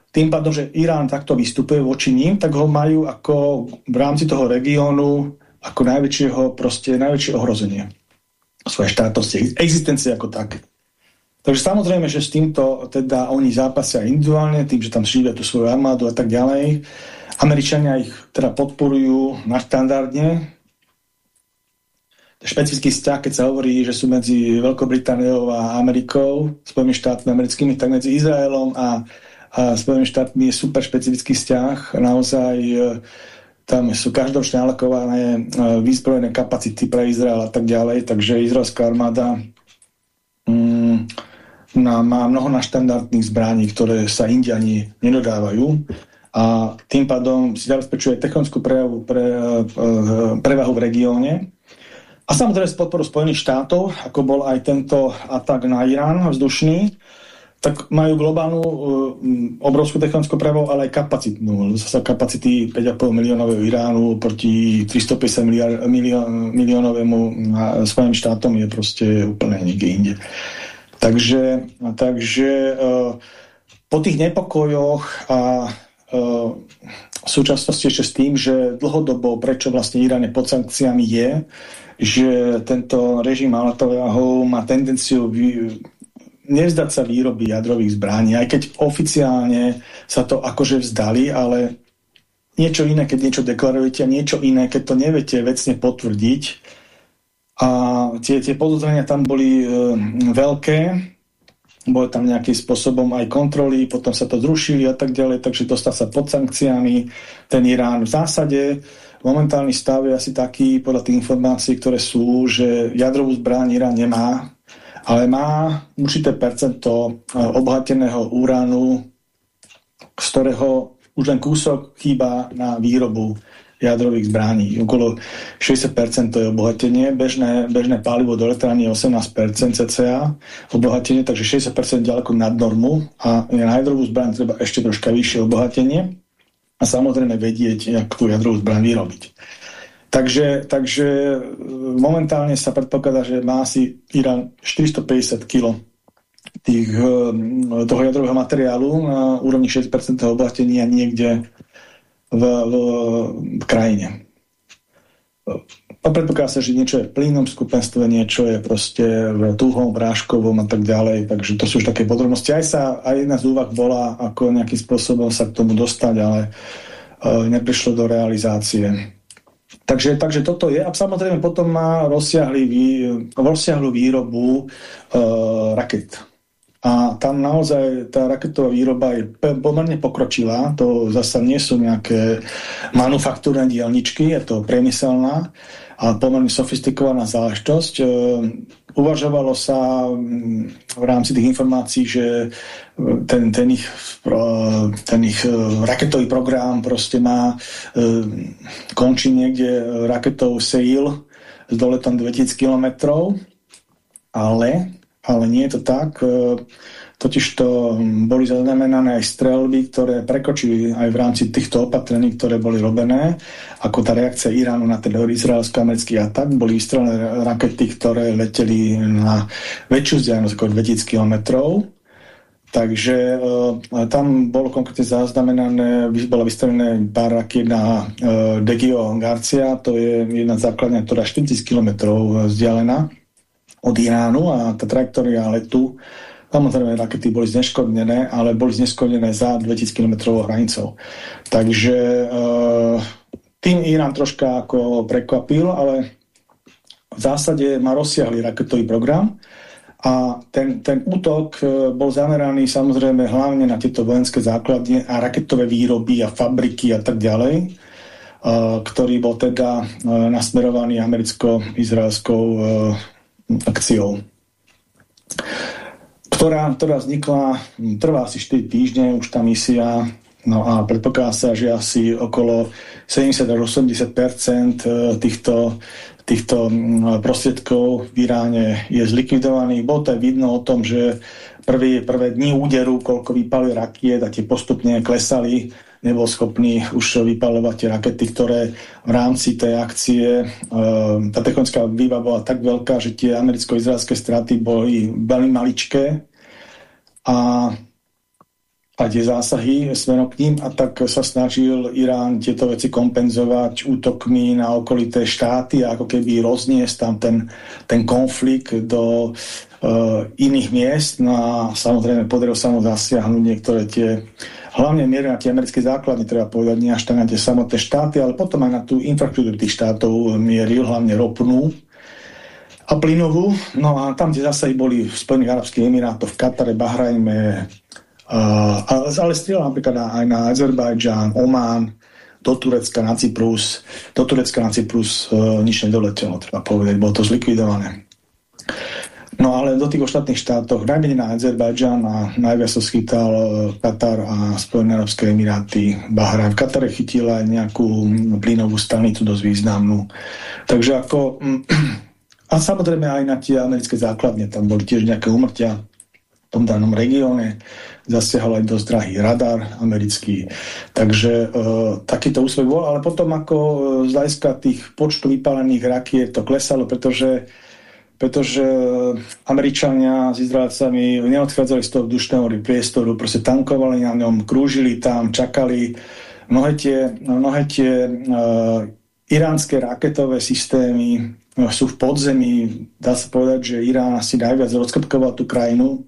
tým pádom, že Irán takto vystupuje voči ním, tak ho majú ako v rámci toho regiónu ako najväčšieho, proste najväčšie ohrozenie svojej štátnosti, existencie ako také. Takže samozrejme, že s týmto teda oni zápasia individuálne, tým, že tam šívia tú svoju armádu a tak ďalej. Američania ich teda podporujú naštandardne. Špecifický vzťah, keď sa hovorí, že sú medzi Veľkou Britániou a Amerikou, Spojenými štátmi americkými, tak medzi Izraelom a, a Spojenými štátmi je super špecifický vzťah. Naozaj e, tam sú každoročne alokované e, výzbrojené kapacity pre Izrael a tak ďalej, takže izraelská armáda na, má mnoho naštandardných zbraní, ktoré sa Indiani nedodávajú a tým pádom si zabezpečuje technickú prejavu, pre, pre, prevahu v regióne. A samozrejme z podporu Spojených štátov, ako bol aj tento atak na Irán vzdušný, tak majú globálnu uh, obrovskú technologickú prevahu, ale aj kapacitnú. Zasa kapacity 5,5 miliónového Iránu proti 350 miliard, milión, miliónovému svojim štátom je proste úplne niekde inde. Takže, takže uh, po tých nepokojoch a uh, v súčasnosti ešte s tým, že dlhodobo, prečo vlastne Irán je pod sankciami je, že tento režim Alatového má tendenciu vy, nevzdať sa výroby jadrových zbraní, aj keď oficiálne sa to akože vzdali, ale niečo iné, keď niečo deklarujete a niečo iné, keď to neviete vecne potvrdiť. A tie, tie podozrenia tam boli e, veľké, boli tam nejakým spôsobom aj kontroly, potom sa to zrušili a tak ďalej, takže dostal sa pod sankciami ten Irán. V zásade momentálny stav je asi taký, podľa tých informácií, ktoré sú, že jadrovú zbraň Irán nemá, ale má určité percento eh, obohateného uránu, z ktorého už len kúsok chýba na výrobu jadrových zbraní. Okolo 60% to je obohatenie, bežné, bežné palivo do elektrárny je 18% cca obohatenie, takže 60% ďaleko nad normu a na jadrovú zbraň treba ešte troška vyššie obohatenie a samozrejme vedieť, jak tú jadrovú zbraň vyrobiť. Takže, takže e, momentálne sa predpokladá, že má asi Irán 450 kg tých, e, toho jadrového materiálu na úrovni 6% obohatenia niekde v, v, v krajine. Predpokladá sa, že niečo je v plynnom skupenstve, niečo je proste v tuhom, vrážkovom a tak ďalej, takže to sú už také podrobnosti. Aj, sa, aj jedna z úvah bola, ako nejakým spôsobom sa k tomu dostať, ale uh, neprišlo do realizácie. Takže, takže toto je. A samozrejme potom má rozsiahlu výrobu uh, raket. A tam naozaj tá raketová výroba je pomerne pokročilá. To zasa nie sú nejaké manufaktúrne dielničky, je to priemyselná a pomerne sofistikovaná záležitosť. E, uvažovalo sa mm, v rámci tých informácií, že e, ten, ten, ich, ten ich e, raketový program proste má končí niekde raketou Seil s doletom 2000 km, ale, ale nie je to tak. Totiž to hm, boli zaznamenané aj strelby, ktoré prekočili aj v rámci týchto opatrení, ktoré boli robené, ako tá reakcia Iránu na ten izraelsko-americký atak. Boli vystrelené rakety, ktoré leteli na väčšiu vzdialenosť ako 2000 kilometrov. Takže e, tam bolo konkrétne zaznamenané, bola vystavené pár rakiet na e, Degio Garcia, to je jedna základňa, ktorá 40 km vzdialená od Iránu a tá trajektória letu Samozrejme, rakety boli zneškodnené, ale boli zneškodnené za 2000 km hranicou. Takže e, tým Irán troška ako prekvapil, ale v zásade má rozsiahli raketový program a ten, ten útok e, bol zameraný samozrejme hlavne na tieto vojenské základne a raketové výroby a fabriky a tak ďalej, e, ktorý bol teda nasmerovaný americko-izraelskou akciou ktorá, ktorá vznikla, trvá asi 4 týždne, už tá misia, no a predpokladá sa, že asi okolo 70 až 80 e, týchto, týchto prostriedkov v Iráne je zlikvidovaných. Bolo to aj vidno o tom, že prvý, prvé dni úderu, koľko vypali rakiet a tie postupne klesali nebol schopný už vypalovať tie rakety, ktoré v rámci tej akcie, e, tá technická výba bola tak veľká, že tie americko-izraelské straty boli veľmi maličké a, a tie zásahy smerom k ním a tak sa snažil Irán tieto veci kompenzovať útokmi na okolité štáty a ako keby rozniesť tam ten, ten konflikt do uh, iných miest. No a samozrejme podarilo sa mu zasiahnuť niektoré tie hlavne mierne na tie americké základne, treba povedať, nie až tak na tie samotné štáty, ale potom aj na tú infraštruktúru tých štátov mieril, hlavne ropnú a plynovú. No a tam, kde zase boli v Spojených Arabských Emirátoch, v Katare, Bahrajme, uh, ale strieľal napríklad aj na Azerbajdžan, Oman, do Turecka na Cyprus. Do Turecka na Cyprus uh, nič nedoletelo, treba povedať, bolo to zlikvidované. No ale do tých ostatných štátoch, najmenej na Azerbajdžan a najviac sa schytal e, Katar a Spojené Arabské Emiráty, Bahrajn. V Katare chytil aj nejakú plynovú stanicu dosť významnú. Takže ako... A samozrejme aj na tie americké základne, tam boli tiež nejaké umrtia. tom danom regióne, zasiahol aj dosť drahý radar americký. Takže e, takýto úspech bol, ale potom ako e, z hľadiska tých počtu vypálených rakiet to klesalo, pretože pretože Američania s Izraelcami neodchádzali z toho vzdušného priestoru, proste tankovali na ňom, krúžili tam, čakali. Mnohé tie, mnohé tie uh, iránske raketové systémy uh, sú v podzemí. Dá sa povedať, že Irán asi najviac rozkopkoval tú krajinu.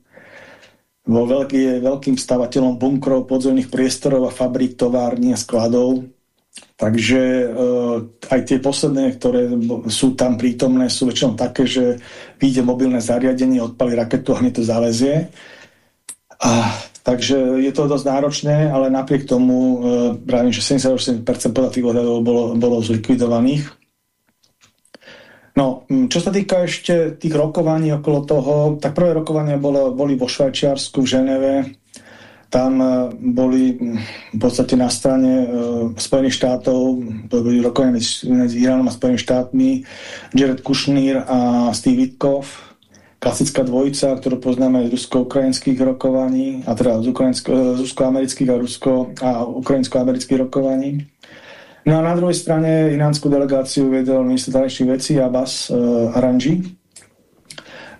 Vo veľký, veľkým stavateľom bunkrov, podzemných priestorov a fabrík, tovární a skladov. Takže uh, aj tie posledné, ktoré sú tam prítomné, sú väčšinou také, že vyjde mobilné zariadenie, odpali raketu a hneď to zalezie. A, takže je to dosť náročné, ale napriek tomu uh, pravím, že 78% podľa tých odhadov bolo, bolo zlikvidovaných. No, čo sa týka ešte tých rokovaní okolo toho, tak prvé rokovania bolo, boli vo Švajčiarsku, v Ženeve, tam e, boli v podstate na strane uh, Spojených štátov, to boli rokovania medzi, Iránom a Spojenými štátmi, Jared Kushner a Steve Witkoff, klasická dvojica, ktorú poznáme z rusko-ukrajinských rokovaní, a teda z, z rusko-amerických a, rusko- a ukrajinsko-amerických rokovaní. No a na druhej strane iránsku delegáciu viedol minister zahraničných vecí Abbas uh, Aranji,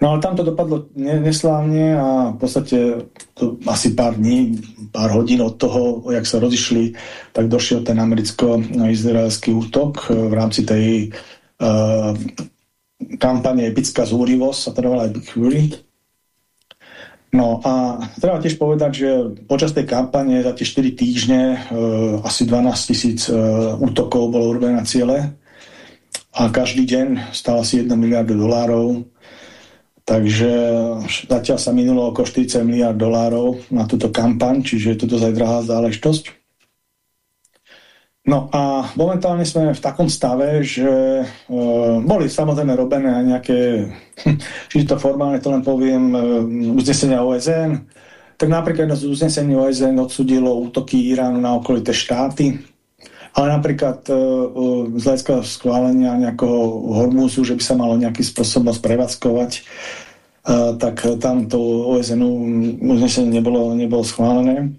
No ale tam to dopadlo neslávne a v podstate to asi pár dní, pár hodín od toho, jak sa rozišli, tak došiel ten americko-izraelský útok eh, v rámci tej uh, kampane Epická zúrivosť, sa to volá Epic Fury. No a treba tiež povedať, že počas tej kampane za tie 4 týždne uh, asi 12 tisíc uh, útokov bolo urobené na ciele a každý deň stál asi 1 miliardu dolárov Takže zatiaľ sa minulo okolo 40 miliard dolárov na túto kampaň, čiže je to dosť drahá záležitosť. No a momentálne sme v takom stave, že e, boli samozrejme robené aj nejaké, čiže to formálne to len poviem, e, uznesenia OSN, tak napríklad jedno z uznesení OSN odsudilo útoky Iránu na okolité štáty, ale napríklad e, e z hľadiska schválenia nejakého hormúzu, že by sa malo nejakým spôsobom sprevádzkovať, e, tak tam to OSN uznesenie nebolo, nebolo schválené.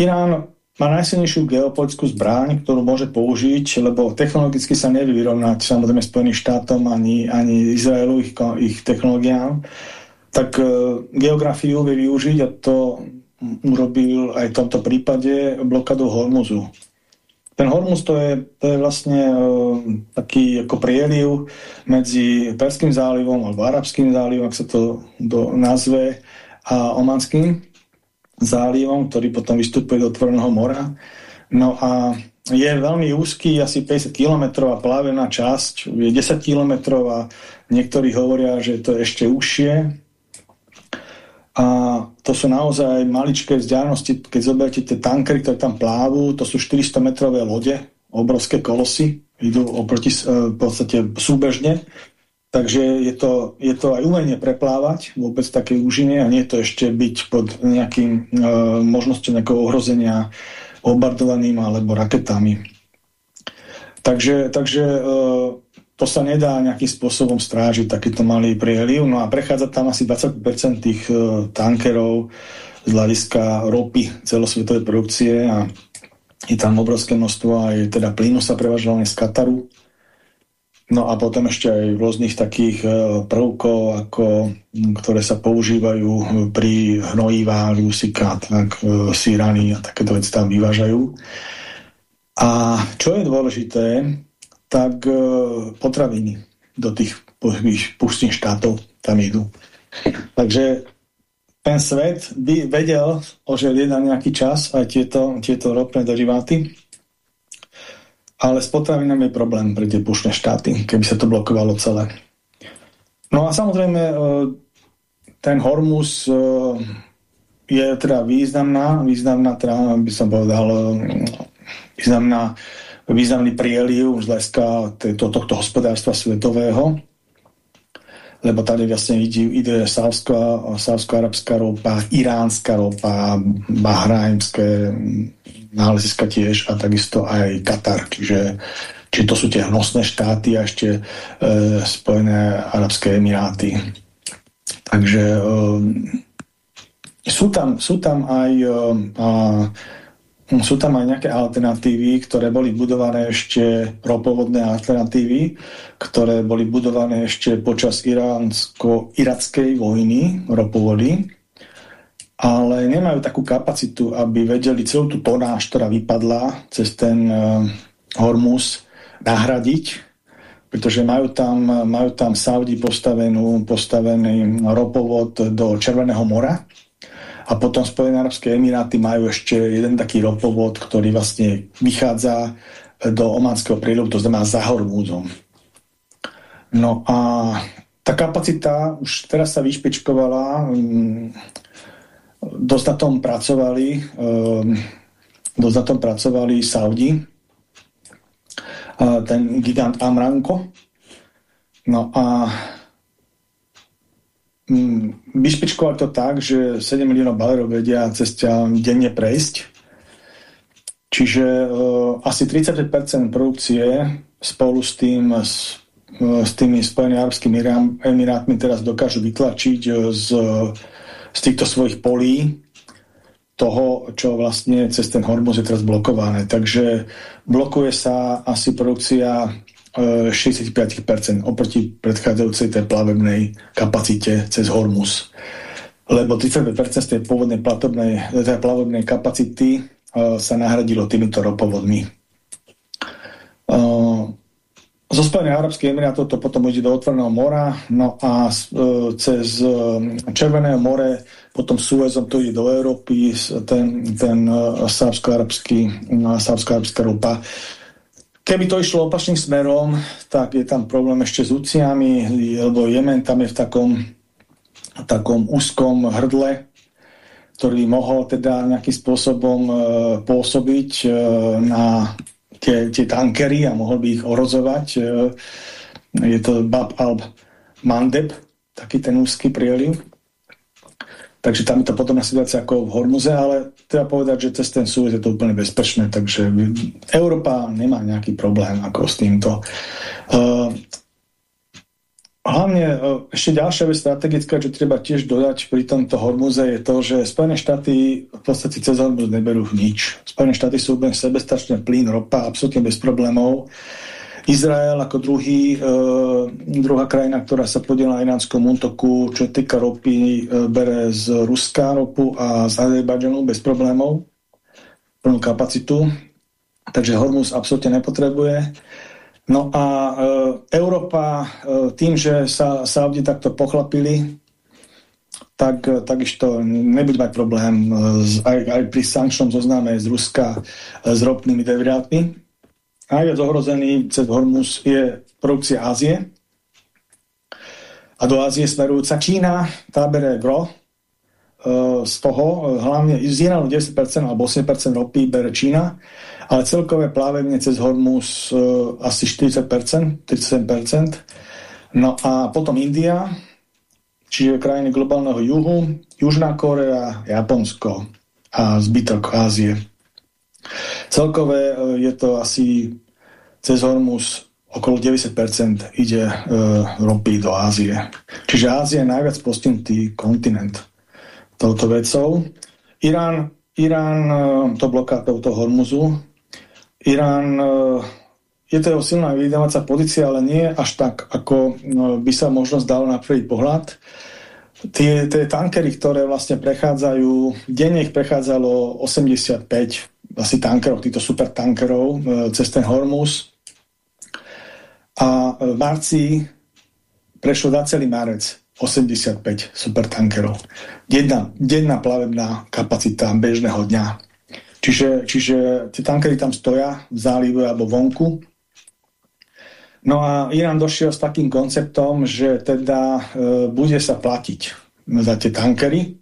Irán má najsilnejšiu geopolitickú zbraň, ktorú môže použiť, lebo technologicky sa nevie vyrovnať samozrejme Spojeným štátom ani, ani Izraelu ich, ich technológiám, tak geografiu vie využiť a to urobil aj v tomto prípade blokadu Hormuzu. Ten Hormuz to je, to je vlastne uh, taký ako prieliv medzi Perským zálivom alebo Arabským zálivom, ak sa to do, nazve, a Omanským zálivom, ktorý potom vystupuje do otvoreného mora. No a je veľmi úzky, asi 50 km a plavená časť, je 10 km a niektorí hovoria, že to je ešte užšie, a to sú naozaj maličké vzdialenosti, keď zoberiete tie tankery, ktoré tam plávu, to sú 400 metrové lode, obrovské kolosy, idú oproti e, v podstate súbežne, takže je to, je to aj umenie preplávať vôbec také úžine a nie je to ešte byť pod nejakým e, možnosťou nejakého ohrozenia bombardovaným alebo raketami. Takže, takže e, to sa nedá nejakým spôsobom strážiť, takýto malý prieliv. No a prechádza tam asi 20% tých uh, tankerov z hľadiska ropy celosvetovej produkcie a je tam obrovské množstvo aj teda plynu sa prevažovane z Kataru. No a potom ešte aj rôznych takých uh, prvkov, ako, ktoré sa používajú pri hnojivách, lusika, tak uh, sírany a takéto veci tam vyvážajú. A čo je dôležité, tak e, potraviny do tých pustných štátov tam idú. Takže ten svet by vedel oželieť na nejaký čas aj tieto, tieto ropné deriváty, ale s potravinami je problém pre tie pušné štáty, keby sa to blokovalo celé. No a samozrejme e, ten Hormus e, je teda významná, významná, teda by som povedal, významná významný prieliv z hľadiska tohto hospodárstva svetového, lebo tady vlastne ide, ide sávsko-arabská ropa, iránska ropa, bahrajnské náleziska tiež a takisto aj Katar, čiže, čiže to sú tie hnosné štáty a ešte e, Spojené arabské emiráty. Takže um, sú, tam, sú tam aj uh, sú tam aj nejaké alternatívy, ktoré boli budované ešte, ropovodné alternatívy, ktoré boli budované ešte počas iránsko-irackej vojny, ropovody, ale nemajú takú kapacitu, aby vedeli celú tú tonáž, ktorá vypadla cez ten uh, Hormus, nahradiť, pretože majú tam, majú tam Saudi postavenú, postavený ropovod do Červeného mora, a potom Spojené arabské emiráty majú ešte jeden taký ropovod, ktorý vlastne vychádza do Ománskeho prílohu, to znamená za Hormúzom. No a tá kapacita už teraz sa vyšpičkovala, mm, dosť na tom pracovali, ehm, dosť na tom pracovali Saudi, ten gigant Amranko. No a vyšpičkovať to tak, že 7 miliónov balerov vedia cez denne prejsť. Čiže uh, asi 35% produkcie spolu s tým s, uh, s tými Spojenými arabskými emirátmi teraz dokážu vytlačiť uh, z, z týchto svojich polí toho, čo vlastne cez ten hormuz je teraz blokované. Takže blokuje sa asi produkcia 65% oproti predchádzajúcej tej plavebnej kapacite cez Hormus. Lebo 35% z tej pôvodnej platobnej, tej plavebnej kapacity uh, sa nahradilo týmito ropovodmi. Uh, zo Spojených Arabských Emirátov to potom ide do otvorného mora, no a uh, cez Červené more, potom Suezom to ide do Európy, ten, ten sávsko-arabský, uh, sávsko-arabská ropa Keby to išlo opačným smerom, tak je tam problém ešte s Uciami, lebo Jemen tam je v takom, takom úzkom hrdle, ktorý mohol teda nejakým spôsobom e, pôsobiť e, na tie, tie tankery a mohol by ich orozovať. E, je to Bab al-Mandeb, taký ten úzky prieliv. Takže tam je to podobná situácia ako v Hormuze, ale treba povedať, že cez ten súvez je to úplne bezpečné, takže Európa nemá nejaký problém ako s týmto. Uh, hlavne uh, ešte ďalšia vec strategická, čo treba tiež dodať pri tomto Hormuze je to, že Spojené štáty v podstate cez Hormuz neberú nič. Spojené štáty sú úplne sebestačné plyn, ropa, absolútne bez problémov. Izrael ako druhý, e, druhá krajina, ktorá sa podiela na iránskom útoku, čo týka ropy, e, bere z Ruska ropu a z Azerbajdžanu bez problémov, plnú kapacitu. Takže Hormuz absolútne nepotrebuje. No a e, Európa e, tým, že sa Saudi takto pochlapili, tak e, takisto nebude mať problém e, aj, aj pri sankčnom zoznáme z Ruska e, s ropnými derivátmi, najviac ohrozený cez Hormus je produkcia Ázie. A do Ázie smerujúca Čína, tá bere gro e, z toho, e, hlavne z Iránu 10% alebo 8% ropy bere Čína, ale celkové plávenie cez Hormus e, asi 40%, 37%. No a potom India, čiže krajiny globálneho juhu, Južná Korea, Japonsko a zbytok Ázie. Celkové e, je to asi cez Hormus okolo 90% ide e, ropy do Ázie. Čiže Ázia je najviac postihnutý kontinent touto vecou. Irán, Irán e, to bloká touto Hormuzu. Irán e, je to jeho silná vydávacia pozícia, ale nie až tak, ako by sa možno zdalo na prvý pohľad. Tie, tie tankery, ktoré vlastne prechádzajú, denne ich prechádzalo 85 asi tankerov, týchto supertankerov e, cez ten Hormus. A v marci prešlo na celý marec 85 supertankerov. Jedna, denná plavebná kapacita bežného dňa. Čiže, čiže tie tankery tam stoja v zálive alebo vonku. No a Irán došiel s takým konceptom, že teda e, bude sa platiť za tie tankery,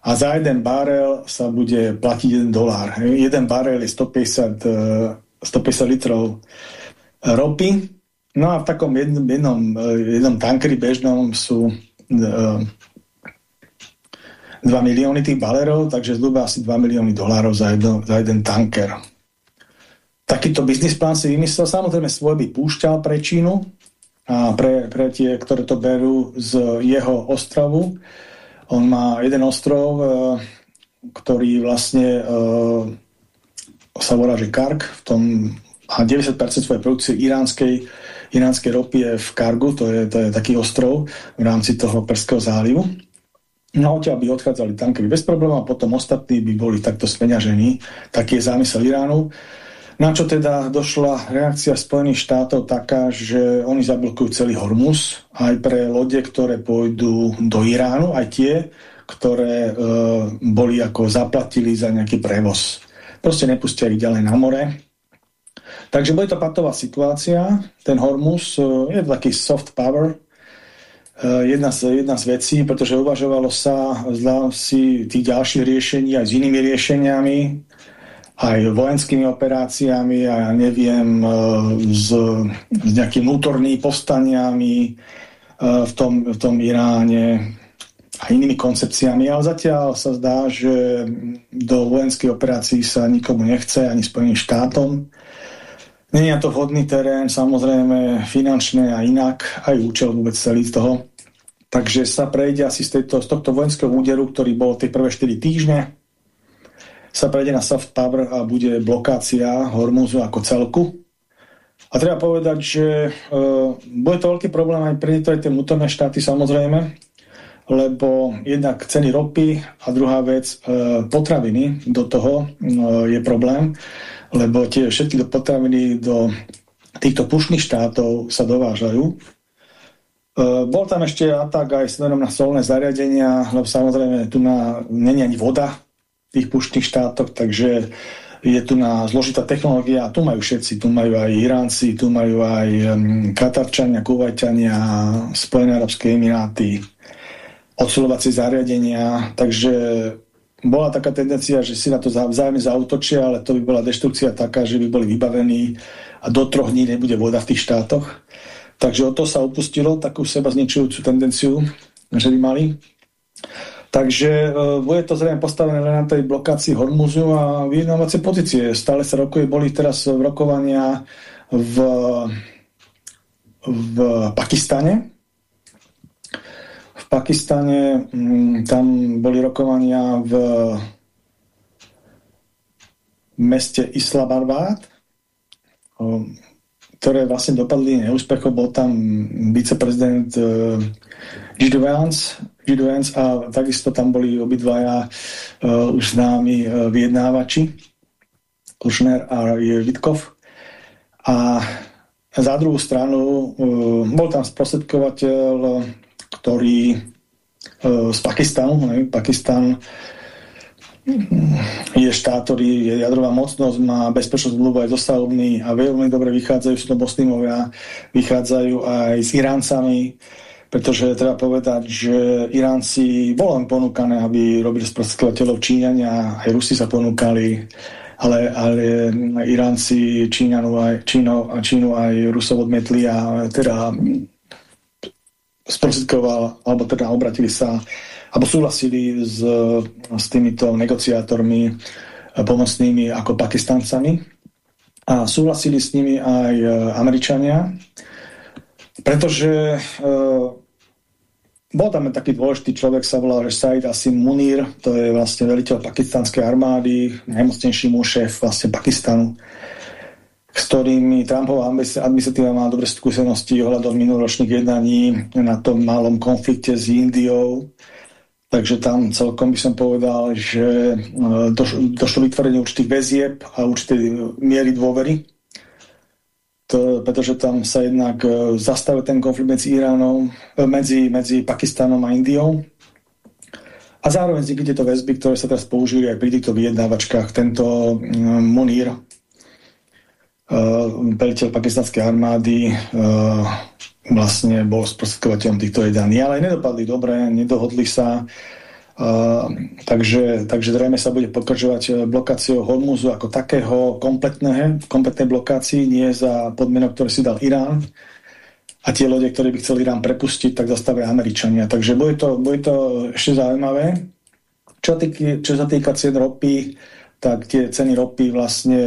a za jeden barel sa bude platiť 1 dolár. Jeden barel je 150, 150 e, litrov ropy. No a v takom jednom, jednom, e, jednom tankeri bežnom sú 2 e, milióny tých balerov, takže zhruba asi 2 milióny dolárov za, jedno, za jeden tanker. Takýto biznis plán si vymyslel, samozrejme svoj by púšťal pre Čínu, a pre, pre tie, ktoré to berú z jeho ostrovu. On má jeden ostrov, e, ktorý vlastne e, sa volá, že Kark, v tom a 90% svojej produkcie iránskej, iránskej ropy je v Kargu, to je, to je taký ostrov v rámci toho Perského zálivu. No odtiaľ by odchádzali tankery bez problémov a potom ostatní by boli takto speňažení. Taký je zámysel Iránu. Na čo teda došla reakcia Spojených štátov taká, že oni zablokujú celý Hormuz aj pre lode, ktoré pôjdu do Iránu, aj tie, ktoré e, boli ako zaplatili za nejaký prevoz. Proste nepustia ich ďalej na more. Takže bude to patová situácia. Ten Hormuz e, je taký soft power, e, jedna z, jedna z vecí, pretože uvažovalo sa, si, tých ďalších riešení aj s inými riešeniami, aj vojenskými operáciami a ja neviem, e, s, s nejakými vnútornými povstaniami e, v tom, v tom Iráne a inými koncepciami, ale zatiaľ sa zdá, že do vojenskej operácií sa nikomu nechce, ani Spojeným štátom. Není to vhodný terén, samozrejme finančné a inak, aj účel vôbec celý z toho. Takže sa prejde asi z, tejto, z tohto vojenského úderu, ktorý bol tie prvé 4 týždne, sa prejde na soft power a bude blokácia Hormuzu ako celku. A treba povedať, že e, bude to veľký problém aj pre aj tie vnútorné štáty samozrejme, lebo jednak ceny ropy a druhá vec e, potraviny do toho e, je problém, lebo tie všetky do potraviny do týchto pušných štátov sa dovážajú. E, bol tam ešte atak aj smerom na solné zariadenia, lebo samozrejme tu na, není ani voda tých puštných štátoch, takže je tu na zložitá technológia tu majú všetci, tu majú aj Iránci, tu majú aj Katarčania, Kuvajťania, Spojené Arabské Emiráty, odsulovacie zariadenia, takže bola taká tendencia, že si na to vzájomne zautočia, ale to by bola deštrukcia taká, že by boli vybavení a do troch dní nebude voda v tých štátoch. Takže o to sa upustilo, takú seba zničujúcu tendenciu, že by mali. Takže uh, bude to zrejme postavené na tej blokácii Hormuzu a vyjednávacie pozície. Stále sa rokuje, boli teraz rokovania v, v Pakistane. V Pakistane um, tam boli rokovania v meste Islamabad, ktoré vlastne dopadli neúspechom. Bol tam viceprezident uh, a takisto tam boli obidvaja uh, už známi uh, vyjednávači, Kushner a Vitkov. A za druhú stranu uh, bol tam sprostredkovateľ, ktorý uh, z Pakistanu, ne? Pakistan je štát, ktorý je jadrová mocnosť, má bezpečnosť zmluvu aj Saudmi a veľmi dobre vychádzajú, sú to moslimovia, vychádzajú aj s Iráncami, pretože treba povedať, že Iránci bolo len ponúkané, aby robili sprostredkovateľov Číňania, aj Rusi sa ponúkali, ale, ale Iránci Číňanu aj, Číno, Čínu aj Rusov odmetli a teda sprostredkoval, alebo teda obratili sa, alebo súhlasili s, s týmito negociátormi pomocnými ako Pakistancami a súhlasili s nimi aj Američania, pretože uh, bol tam taký dôležitý človek, sa volal Said Asim Munir, to je vlastne veliteľ pakistanskej armády, najmocnejší muž šéf vlastne Pakistanu, s ktorými Trumpová administratíva má dobre skúsenosti ohľadom minuloročných jednaní na tom malom konflikte s Indiou. Takže tam celkom by som povedal, že e, došlo vytvorenie určitých väzieb a určitej miery dôvery to, pretože tam sa jednak e, zastavil ten konflikt medzi Iránom, e, medzi, medzi Pakistanom a Indiou. A zároveň vznikli tieto väzby, ktoré sa teraz použili aj pri týchto vyjednávačkách. Tento Munir, veliteľ pakistanskej armády, vlastne bol sprostredkovateľom týchto jednaní. Ale nedopadli dobre, nedohodli sa. Uh, takže, takže zrejme sa bude pokračovať eh, blokáciou Hormuzu ako takého kompletného, kompletnej blokácii, nie za podmienok, ktoré si dal Irán. A tie lode, ktoré by chcel Irán prepustiť, tak zastavia Američania. Takže bude to, bude to ešte zaujímavé. Čo, týky, čo sa týka cien ropy, tak tie ceny ropy vlastne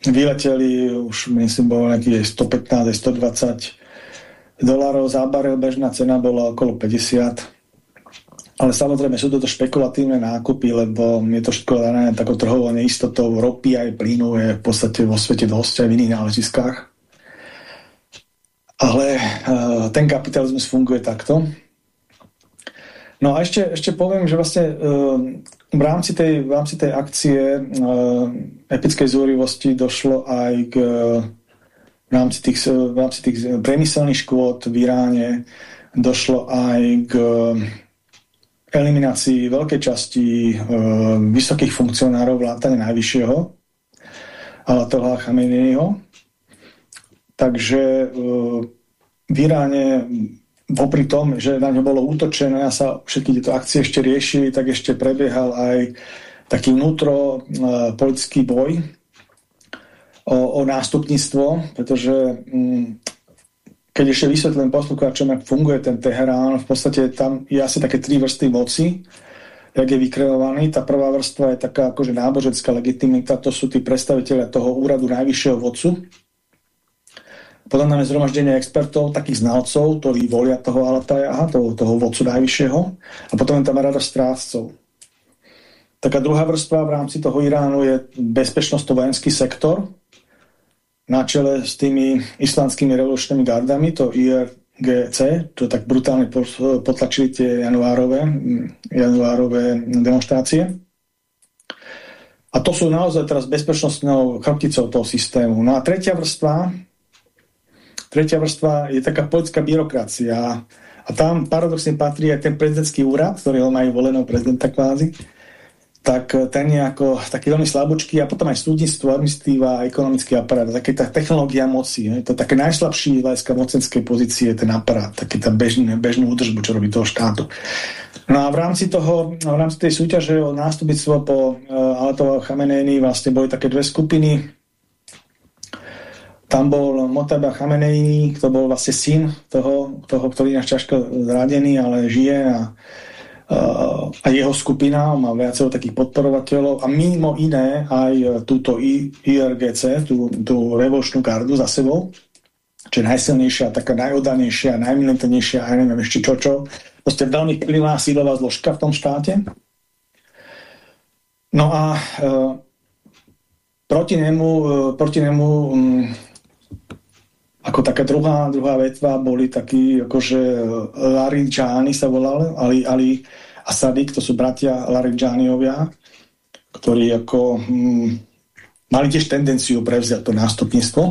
vyleteli, už myslím, bolo nejakých 115, 120 dolárov za barel, bežná cena bola okolo 50. Ale samozrejme sú toto špekulatívne nákupy, lebo je to všetko dané takou trhovou neistotou. Ropy aj plynu je v podstate vo svete dosť aj v iných náležiskách. Ale uh, ten kapitalizmus funguje takto. No a ešte, ešte poviem, že vlastne uh, v, rámci tej, v rámci tej akcie uh, epickej zúrivosti došlo aj k uh, v rámci tých, v tých priemyselných škôd v Iráne došlo aj k eliminácii veľkej časti e, vysokých funkcionárov vlátane najvyššieho Alatoha Chameneiho. Takže e, v Iráne popri tom, že na ňo bolo útočené a sa všetky tieto akcie ešte riešili, tak ešte prebiehal aj taký vnútro e, politický boj o, o nástupníctvo, pretože mm, keď ešte vysvetlím poslucháčom, ako funguje ten Teherán, v podstate tam je asi také tri vrsty moci, jak je vykreovaný. Tá prvá vrstva je taká akože náboženská legitimita, to sú tí predstaviteľe toho úradu najvyššieho vodcu. Potom máme zhromaždenie expertov, takých znalcov, ktorí volia toho Alatajaha, toho, toho vodcu najvyššieho. A potom je tam rada strážcov. Taká druhá vrstva v rámci toho Iránu je bezpečnostno-vojenský sektor, na čele s tými islandskými revolučnými gardami, to IRGC, to tak brutálne potlačili tie januárové, januárové demonstrácie. A to sú naozaj teraz bezpečnostnou chrbticou toho systému. No a tretia vrstva, tretia vrstva je taká politická byrokracia. A tam paradoxne patrí aj ten prezidentský úrad, ktorý ho majú voleného prezidenta kvázi tak eh, ten je ako taký veľmi slabúčky a potom aj súdnictvo, administratíva, ekonomický aparát, také tá technológia moci. Je to také najslabší hľadiska mocenskej pozície ten aparát, taký tá bežný, bežnú údržbu, čo robí toho štátu. No a v rámci toho, v rámci tej súťaže o nástupnictvo po uh, eh, Alatovo Chameneini vlastne boli také dve skupiny. Tam bol Motaba Chameneini, to bol vlastne syn toho, toho ktorý je ťažko zradený, ale žije a a jeho skupina má viacero takých podporovateľov a mimo iné aj túto IRGC, tú, tú revolučnú gardu za sebou, čo je najsilnejšia, taká najodanejšia, najminentnejšia, a neviem ešte čo čo. Proste veľmi vplyvná sílová zložka v tom štáte. No a e, proti nemu, e, proti nemu um, ako taká druhá, druhá vetva boli takí, akože Larinčáni sa volali, Ali, Ali a Sadik, to sú bratia Larinčániovia, ktorí ako hm, mali tiež tendenciu prevziať to nástupníctvo.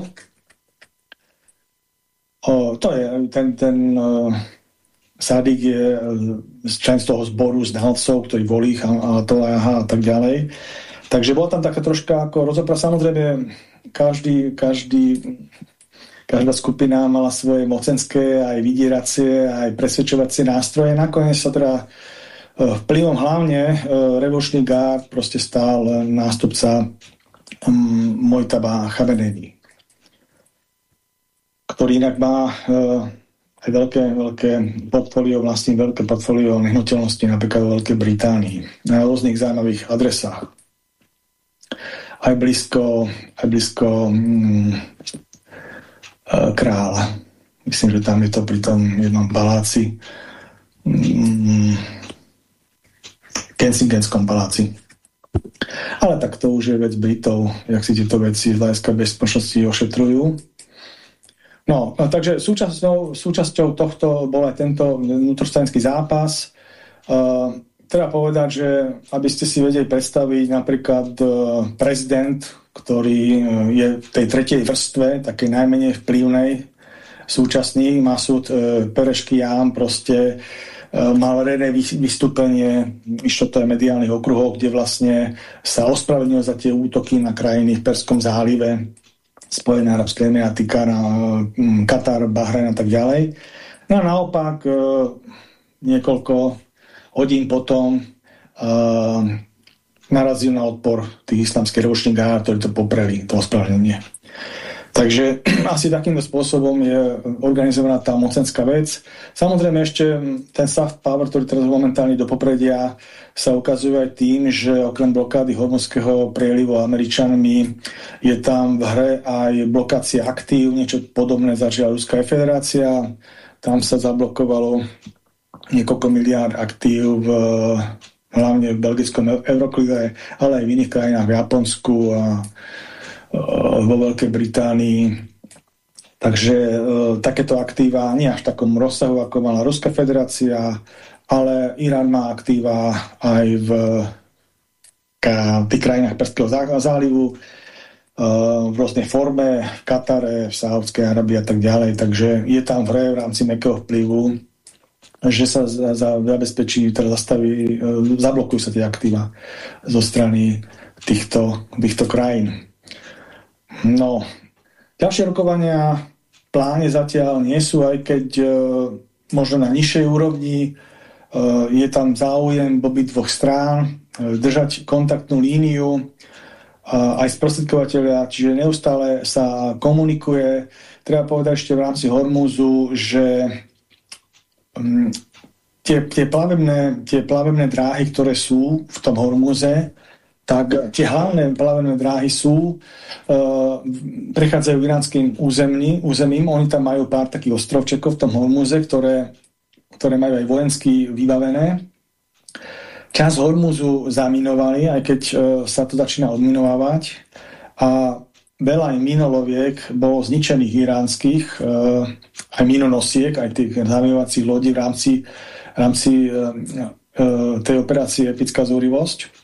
O, to je ten, ten uh, Sadik je z člen z toho zboru znalcov, ktorý volí a to a tak ďalej. Takže bola tam taká troška ako rozopra. Samozrejme, každý, každý každá skupina mala svoje mocenské, aj vydieracie, aj presvedčovacie nástroje. Nakoniec sa teda e, vplyvom hlavne e, revolučný gard proste stál nástupca Mojtaba Chabenedi, ktorý inak má e, aj veľké, veľké portfólio, vlastní veľké portfólio nehnuteľnosti napríklad v Veľkej Británii na rôznych zaujímavých adresách. Aj blízko, aj blízko kráľa. Myslím, že tam je to pri tom jednom paláci mm, Kensingtonskom paláci. Ale tak to už je vec Britov, jak si tieto veci z hľadiska bezpečnosti ošetrujú. No, no takže súčasťou, súčasťou tohto bol aj tento vnútrostranický zápas. Uh, treba povedať, že aby ste si vedeli predstaviť napríklad uh, prezident ktorý e, je v tej tretej vrstve, takej najmenej vplyvnej, súčasný Masud e, Pereškián proste e, mal rené vystúpenie, išlo to aj mediálnych okruhov, kde vlastne sa ospravedlnil za tie útoky na krajiny v Perskom zálive, Spojené arabské emiráty, Katar, Bahrain a tak ďalej. No a naopak niekoľko hodín potom narazil na odpor tých islamských revolučných gárd, ktorí to popreli, to ospravedlnenie. Takže asi takýmto spôsobom je organizovaná tá mocenská vec. Samozrejme ešte ten soft power, ktorý teraz momentálne do popredia sa ukazuje aj tým, že okrem blokády hormonského prielivu Američanmi je tam v hre aj blokácia aktív, niečo podobné zažila Ruská federácia. Tam sa zablokovalo niekoľko miliárd aktív v, hlavne v belgickom Euroklive, ale aj v iných krajinách, v Japonsku a vo Veľkej Británii. Takže e, takéto aktíva nie až v takom rozsahu, ako mala Ruská federácia, ale Irán má aktíva aj v, tých krajinách Perského zálivu, e, v rôznej forme, v Katare, v Sáhodskej Arabii a tak ďalej. Takže je tam v v rámci mekého vplyvu, že sa za, za, zabezpečí, teda zastaví, e, zablokujú sa tie aktíva zo strany týchto, týchto krajín. No, ďalšie rokovania v pláne zatiaľ nie sú, aj keď e, možno na nižšej úrovni e, je tam záujem obi dvoch strán e, držať kontaktnú líniu e, aj sprostredkovateľia, čiže neustále sa komunikuje. Treba povedať ešte v rámci Hormúzu, že tie, tie, plavebné, tie plavebné dráhy, ktoré sú v tom Hormúze, tak tie hlavné plavené dráhy sú, uh, prechádzajú iránským území, územím, oni tam majú pár takých ostrovčekov v tom Hormuze, ktoré, ktoré majú aj vojensky vybavené. Čas Hormuzu zaminovali, aj keď uh, sa to začína odminovávať a veľa aj minoloviek bolo zničených iránskych, uh, aj minonosiek, aj tých zaminovacích lodí v rámci, v rámci uh, uh, tej operácie Epická zúrivosť.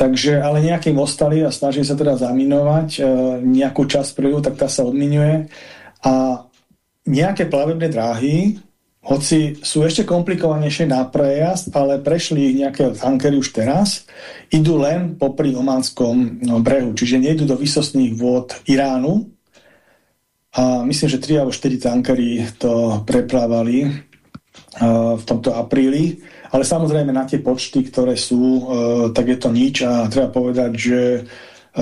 Takže, ale nejakým ostali a snaží sa teda zaminovať e, nejakú časť prúdu, tak tá sa odminuje. A nejaké plavebné dráhy, hoci sú ešte komplikovanejšie na prejazd, ale prešli ich nejaké tankery už teraz, idú len popri Omanskom no, brehu, čiže nejdu do vysostných vôd Iránu. A myslím, že 3 alebo 4 tankery to preplávali v tomto apríli. Ale samozrejme na tie počty, ktoré sú, e, tak je to nič a treba povedať, že e,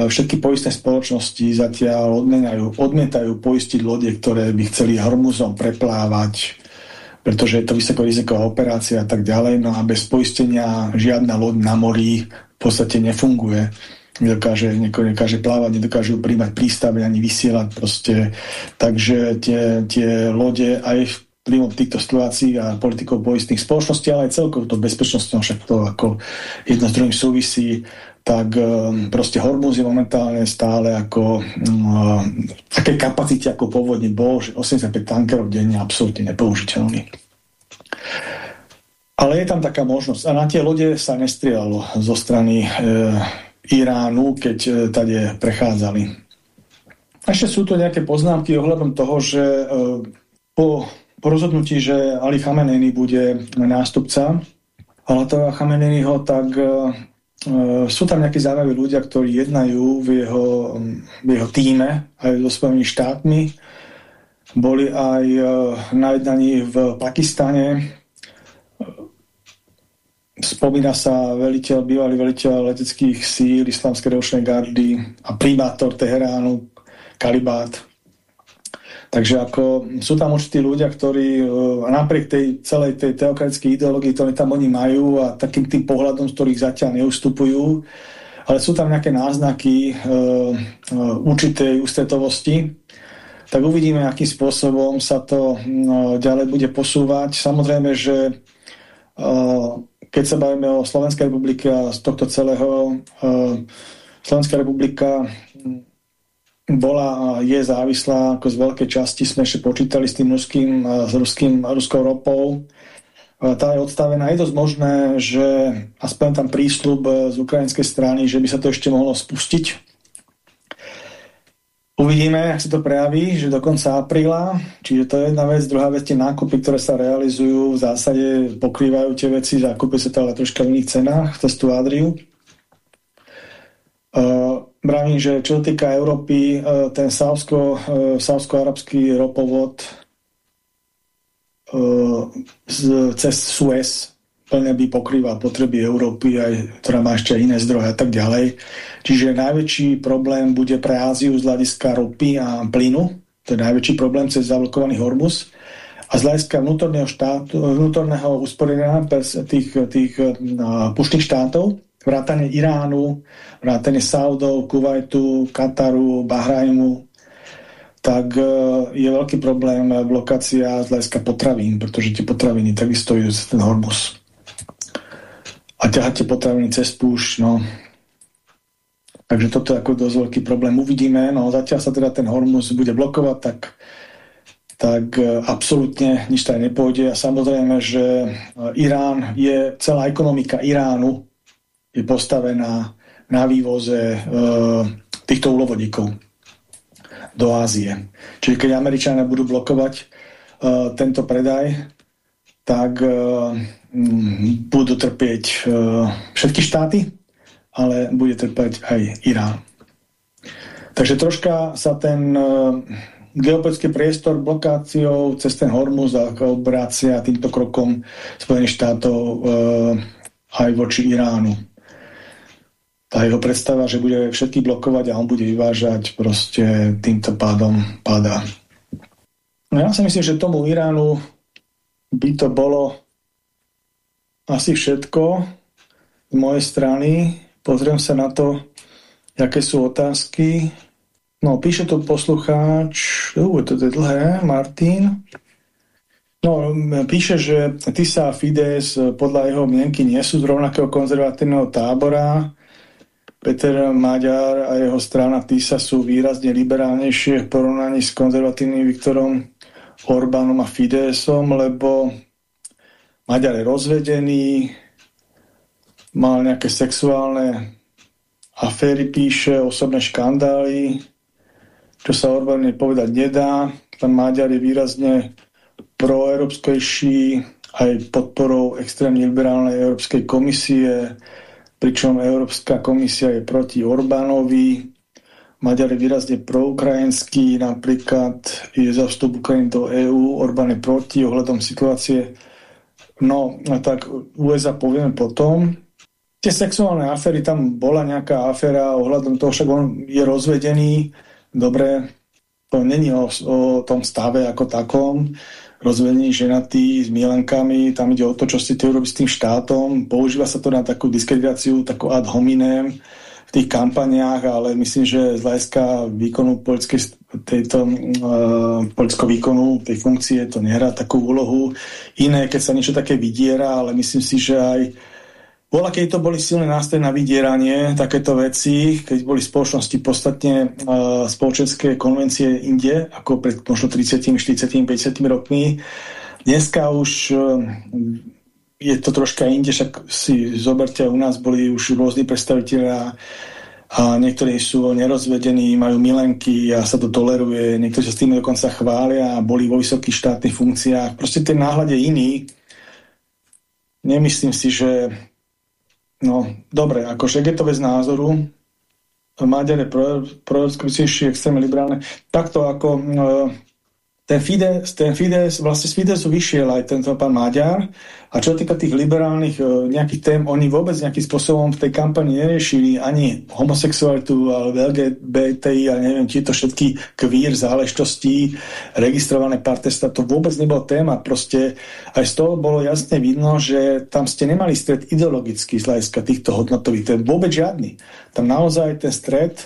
všetky poistné spoločnosti zatiaľ odmietajú, odmietajú poistiť lode, ktoré by chceli hormuzom preplávať, pretože je to vysokoriziková operácia a tak ďalej. No a bez poistenia žiadna loď na mori v podstate nefunguje nedokáže, nedokáže plávať, nedokáže príjmať prístavy ani vysielať proste. Takže tie, tie lode aj v vplyvom týchto situácií a politikov poistných spoločností, ale aj celkovo to bezpečnosťou, však to ako jedno z druhým súvisí, tak um, proste Hormuz je momentálne stále ako um, v takej kapacite ako pôvodne bol, že 85 tankerov denne je absolútne nepoužiteľný. Ale je tam taká možnosť. A na tie lode sa nestrialo zo strany e, Iránu, keď e, tade prechádzali. Ešte sú tu nejaké poznámky ohľadom toho, že e, po po rozhodnutí, že Ali Khamenei bude nástupca Alatova Khameneiho, tak uh, sú tam nejakí zaujímaví ľudia, ktorí jednajú v jeho, v jeho týme aj so svojimi štátmi. Boli aj uh, na jednaní v Pakistane. Spomína sa veliteľ, bývalý veliteľ leteckých síl Islamskej revolučnej gardy a primátor Teheránu, Kalibát Takže ako sú tam určití ľudia, ktorí e, napriek tej celej tej teokratickej ideológii, ktoré tam oni majú a takým tým pohľadom, z ktorých zatiaľ neustupujú, ale sú tam nejaké náznaky uh, uh, určitej ústretovosti, tak uvidíme, akým spôsobom sa to uh, ďalej bude posúvať. Samozrejme, že uh, keď sa bavíme o Slovenskej republike a z tohto celého uh, Slovenská republika bola je závislá ako z veľkej časti, sme ešte počítali s tým ruským, s ruským, ruskou ropou. Tá je odstavená. Je dosť možné, že aspoň tam prísľub z ukrajinskej strany, že by sa to ešte mohlo spustiť. Uvidíme, ak sa to prejaví, že do konca apríla, čiže to je jedna vec. Druhá vec, tie nákupy, ktoré sa realizujú, v zásade pokrývajú tie veci, zakúpia sa to ale troška v iných cenách, cez tú Adriu. Uh, Bravím, že čo týka Európy, uh, ten sávsko-arabský ropovod z, cez Suez, plne by pokrýval potreby Európy, aj, ktorá má ešte iné zdroje a tak ďalej. Čiže najväčší problém bude pre Áziu z hľadiska ropy a plynu. To je najväčší problém cez zablokovaný Hormus. A z hľadiska vnútorného, štátu, vnútorného usporiadania tých, tých puštných štátov, vrátane Iránu, vrátane Saudov, Kuwaitu, Kataru, Bahrajmu, tak uh, je veľký problém blokácia z hľadiska potravín, pretože tie potraviny takisto idú z ten Hormus a ťaháte potraviny cez púšť, no. Takže toto je ako dosť veľký problém. Uvidíme, no zatiaľ sa teda ten hormus bude blokovať, tak, tak e, absolútne nič tady nepôjde. A samozrejme, že e, Irán je, celá ekonomika Iránu je postavená na vývoze e, týchto ulovodíkov do Ázie. Čiže keď Američania budú blokovať e, tento predaj, tak e, budú trpieť e, všetky štáty, ale bude trpieť aj Irán. Takže troška sa ten e, geopolitický priestor blokáciou cez ten Hormuz a obracia týmto krokom Spojených štátov aj voči Iránu. Tá jeho predstava, že bude všetky blokovať a on bude vyvážať, proste týmto pádom padá. No ja si myslím, že tomu Iránu by to bolo asi všetko z mojej strany. Pozriem sa na to, aké sú otázky. No, píše tu poslucháč, uh, to je dlhé, Martin. No, píše, že Tisa a Fides podľa jeho mienky nie sú z rovnakého konzervatívneho tábora. Peter Maďar a jeho strana Tisa sú výrazne liberálnejšie v porovnaní s konzervatívnym Viktorom Orbánom a Fidesom, lebo Maďar je rozvedený, mal nejaké sexuálne aféry, píše, osobné škandály, čo sa Orbáne povedať nedá. Pán Maďar je výrazne proeurópskejší aj podporou extrémne liberálnej Európskej komisie, pričom Európska komisia je proti Orbánovi. Maďar je výrazne proukrajinský, napríklad je za vstup Ukrajiny do EÚ, Orbán je proti ohľadom situácie No, tak USA povieme potom. Tie sexuálne aféry, tam bola nejaká aféra ohľadom toho, však on je rozvedený, dobre, to není o, o tom stave ako takom, rozvedený, ženatý, s milenkami, tam ide o to, čo si ty urobí s tým štátom, používa sa to na takú diskreditáciu, takú ad hominem, v tých kampaniách, ale myslím, že z hľadiska výkonu politickej, tejto uh, politického výkonu tej funkcie to nehrá takú úlohu. Iné, keď sa niečo také vydiera, ale myslím si, že aj bola, keď to boli silné nástroje na vydieranie, takéto veci, keď boli spoločnosti podstatne uh, spoločenské konvencie inde, ako pred možno 30, 40, 50 rokmi. Dneska už uh, je to troška inde, však si zoberte, u nás boli už rôzni predstaviteľia a niektorí sú nerozvedení, majú milenky a sa to toleruje, niektorí sa s tým dokonca chvália a boli vo vysokých štátnych funkciách. Proste ten náhľad je iný. Nemyslím si, že no, dobre, akože je to bez názoru, Maďar je proeurópskejší, extrémne liberálne, takto ako uh, ten Fides, ten Fides, vlastne z Fidesu vyšiel aj tento pán Maďar a čo týka tých liberálnych e, nejakých tém, oni vôbec nejakým spôsobom v tej kampani neriešili ani homosexualitu, alebo LGBTI a neviem, či to všetky kvír záležitosti, registrované partnerstva, to vôbec nebol téma. Proste aj z toho bolo jasne vidno, že tam ste nemali stred ideologický z hľadiska týchto hodnotových, to je vôbec žiadny. Tam naozaj ten stred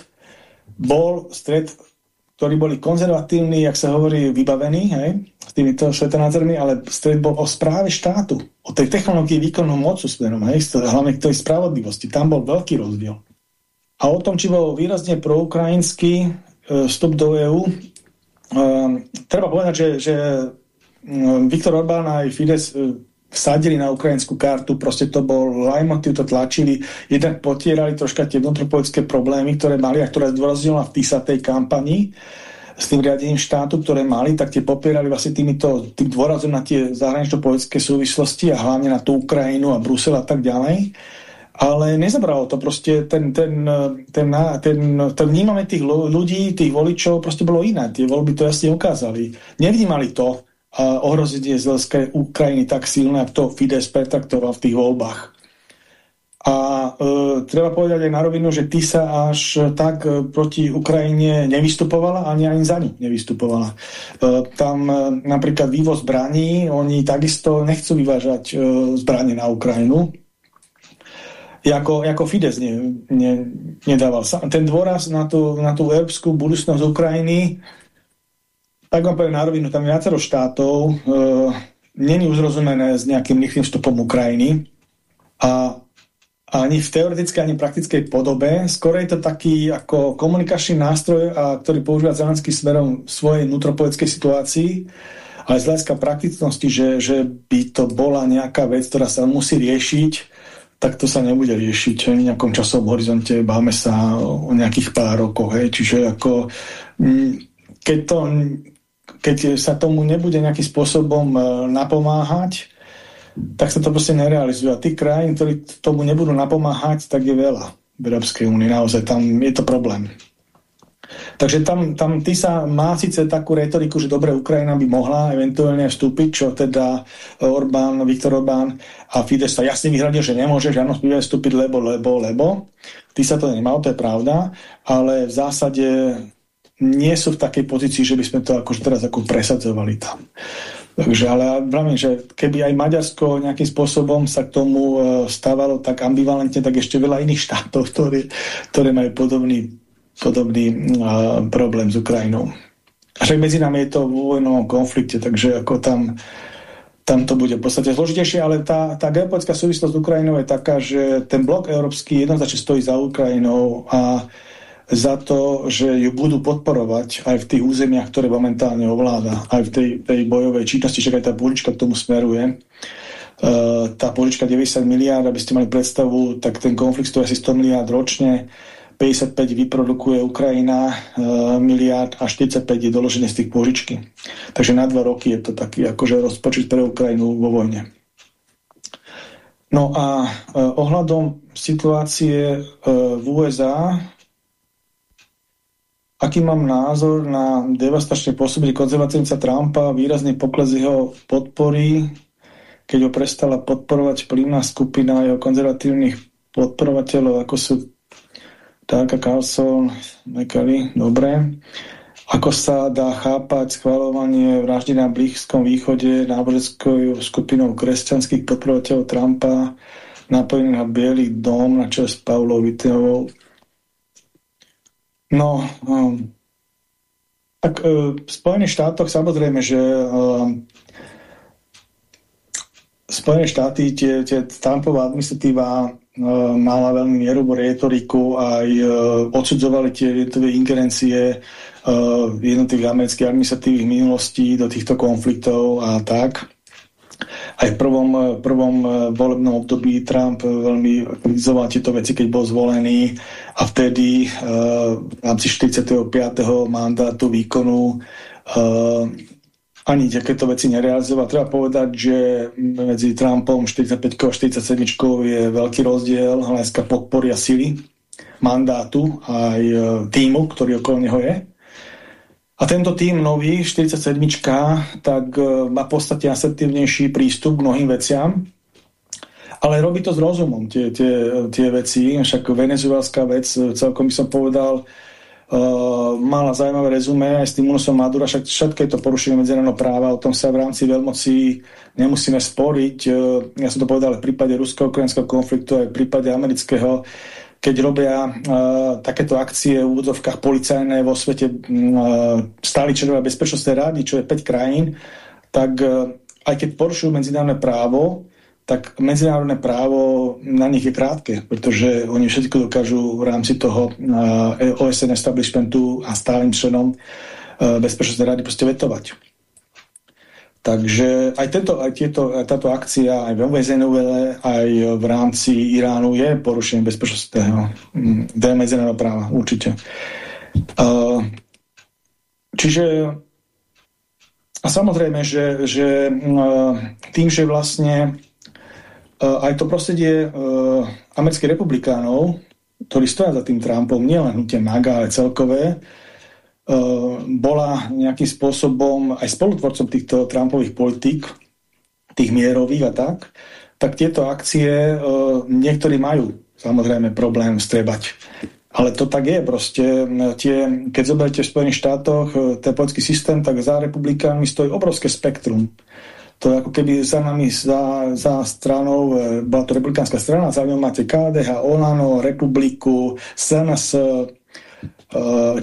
bol stred ktorí boli konzervatívni, jak sa hovorí, vybavení, hej, s týmito svetonázormi, ale stred bol o správe štátu, o tej technológii výkonnom mocu smerom, hej, hlavne k tej spravodlivosti. Tam bol veľký rozdiel. A o tom, či bol výrazne proukrajinský e, vstup do EÚ, e, treba povedať, že, že Viktor Orbán aj Fides e, vsadili na ukrajinskú kartu, proste to bol lajmotiv, to tlačili, jednak potierali troška tie vnútropolitické problémy, ktoré mali a ktoré zdôraznila v TISA tej kampani s tým riadením štátu, ktoré mali, tak tie popierali vlastne týmito, tým dôrazom na tie zahranično-politické súvislosti a hlavne na tú Ukrajinu a Brusel a tak ďalej. Ale nezabralo to proste, ten, ten, ten, ten, ten vnímame tých ľudí, tých voličov proste bolo iné. Tie voľby to jasne ukázali. Nevnímali to, ohrozenie Zelenskej Ukrajiny tak silné, ako to Fides pertraktoval v tých voľbách. A e, treba povedať aj na rovinu, že ty sa až tak e, proti Ukrajine nevystupovala, ani ani za ňu nevystupovala. E, tam e, napríklad vývoz zbraní, oni takisto nechcú vyvážať e, zbranie na Ukrajinu. Jako, ako Fides ne, ne, nedával. Ten dôraz na tú, na tú európsku budúcnosť Ukrajiny, tak vám poviem na rovinu, tam je viacero štátov, e, není uzrozumené s nejakým rýchlým vstupom Ukrajiny a ani v teoretickej, ani praktickej podobe. Skoro je to taký ako komunikačný nástroj, a, ktorý používa Zelenský smerom v svojej vnútropoveckej situácii, ale z hľadiska praktičnosti, že, že by to bola nejaká vec, ktorá sa musí riešiť, tak to sa nebude riešiť v nejakom časovom horizonte, báme sa o nejakých pár rokoch. Hej. Čiže ako, mm, keď, to, keď sa tomu nebude nejakým spôsobom e, napomáhať, tak sa to proste nerealizuje. A tých krajín, ktorí tomu nebudú napomáhať, tak je veľa v Európskej únii. Naozaj tam je to problém. Takže tam, tam ty sa má síce takú retoriku, že dobre, Ukrajina by mohla eventuálne vstúpiť, čo teda Orbán, Viktor Orbán a Fidesz sa jasne vyhradil, že nemôže žiadno vstúpiť, lebo, lebo, lebo. Ty sa to nemal, to je pravda, ale v zásade nie sú v takej pozícii, že by sme to akože teraz ako presadzovali tam. Takže, ale vravím, že keby aj Maďarsko nejakým spôsobom sa k tomu e, stávalo tak ambivalentne, tak ešte veľa iných štátov, ktoré, ktoré majú podobný, podobný uh, problém s Ukrajinou. A však medzi nami je to v vojnovom konflikte, takže ako tam, tam to bude v podstate zložitejšie, ale tá, tá geopolitická súvislosť s Ukrajinou je taká, že ten blok európsky jednoznačne stojí za Ukrajinou a za to, že ju budú podporovať aj v tých územiach, ktoré momentálne ovláda, aj v tej, tej bojovej činnosti, však aj tá pôžička k tomu smeruje. Uh, tá pôžička 90 miliárd, aby ste mali predstavu, tak ten konflikt stojí asi 100 miliárd ročne, 55 vyprodukuje Ukrajina uh, miliárd a 45 je doložené z tých pôžičky. Takže na dva roky je to taký akože rozpočet pre Ukrajinu vo vojne. No a uh, ohľadom situácie v USA aký mám názor na devastačné pôsobenie konzervatívca Trumpa, výrazný pokles jeho podpory, keď ho prestala podporovať plynná skupina jeho konzervatívnych podporovateľov, ako sú Taka Carlson, Mekali, dobre. Ako sa dá chápať schváľovanie vraždy na Blízkom východe náboženskou skupinou kresťanských podporovateľov Trumpa napojených na Bielý dom na čas Paulou Viteovou No, um, tak uh, v Spojených štátoch samozrejme, že uh, Spojené štáty, tie, tie Trumpová administratíva uh, mala veľmi mierovú retoriku aj uh, odsudzovali tie jednotlivé ingerencie uh, jednotlivých amerických administratívnych minulostí do týchto konfliktov a tak. Aj v prvom, prvom eh, volebnom období Trump veľmi kritizoval tieto veci, keď bol zvolený a vtedy v rámci 45. mandátu výkonu ani takéto veci nerealizoval. Treba povedať, že medzi Trumpom 45 a 47 je veľký rozdiel hľadiska podpory a sily mandátu aj týmu, ktorý okolo neho je. A tento tým nový, 47 tak e, má podstate asertívnejší prístup k mnohým veciam, ale robí to s rozumom, tie, tie, tie veci. Však venezuelská vec, e, celkom by som povedal, uh, mala zaujímavé rezume aj s tým únosom Madura, však všetko je to porušenie medzinárodného práva, o tom sa v rámci veľmocí nemusíme sporiť. Uh, ja som to povedal v prípade rusko-ukrajinského konfliktu, aj v prípade amerického keď robia uh, takéto akcie v úvodzovkách policajné vo svete uh, stáli členovia bezpečnostnej rády, čo je 5 krajín, tak uh, aj keď porušujú medzinárodné právo, tak medzinárodné právo na nich je krátke, pretože oni všetko dokážu v rámci toho uh, OSN establishmentu a stálym členom uh, bezpečnostnej rády proste vetovať. Takže aj, tento, aj tieto, táto akcia aj vo Venezuele, aj v rámci Iránu je porušenie bezpečnostného mm, medzinárodného práva, určite. Čiže a samozrejme, že, že tým, že vlastne aj to prostredie amerických republikánov, ktorí stoja za tým Trumpom, nielen hnutie MAGA, ale celkové, bola nejakým spôsobom aj spolutvorcom týchto Trumpových politík, tých mierových a tak, tak tieto akcie niektorí majú samozrejme problém strebať. Ale to tak je proste. Tie, keď zoberiete v Spojených štátoch ten politický systém, tak za republikánmi stojí obrovské spektrum to ako keby za nami, za, za stranou, e, bola to republikánska strana, za ňou máte KDH, Olano, Republiku, SNS, e,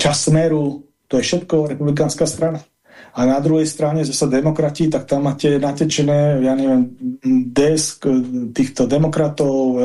čas Smeru, to je všetko republikánska strana. A na druhej strane zase demokrati, tak tam máte natečené, ja neviem, desk týchto demokratov, e,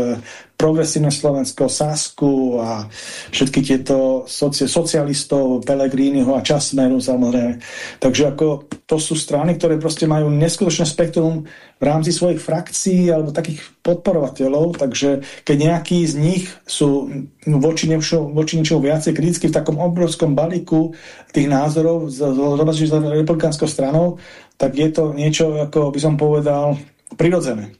progresívne Slovensko, Sasku a všetky tieto soci socialistov, Pelegrínyho a Časmeru samozrejme. Takže ako to sú strany, ktoré proste majú neskutočné spektrum v rámci svojich frakcií alebo takých podporovateľov, takže keď nejakí z nich sú voči, niečo, voči niečomu viacej kriticky v takom obrovskom balíku tých názorov z, z, z republikánskou stranou, tak je to niečo, ako by som povedal, prirodzené.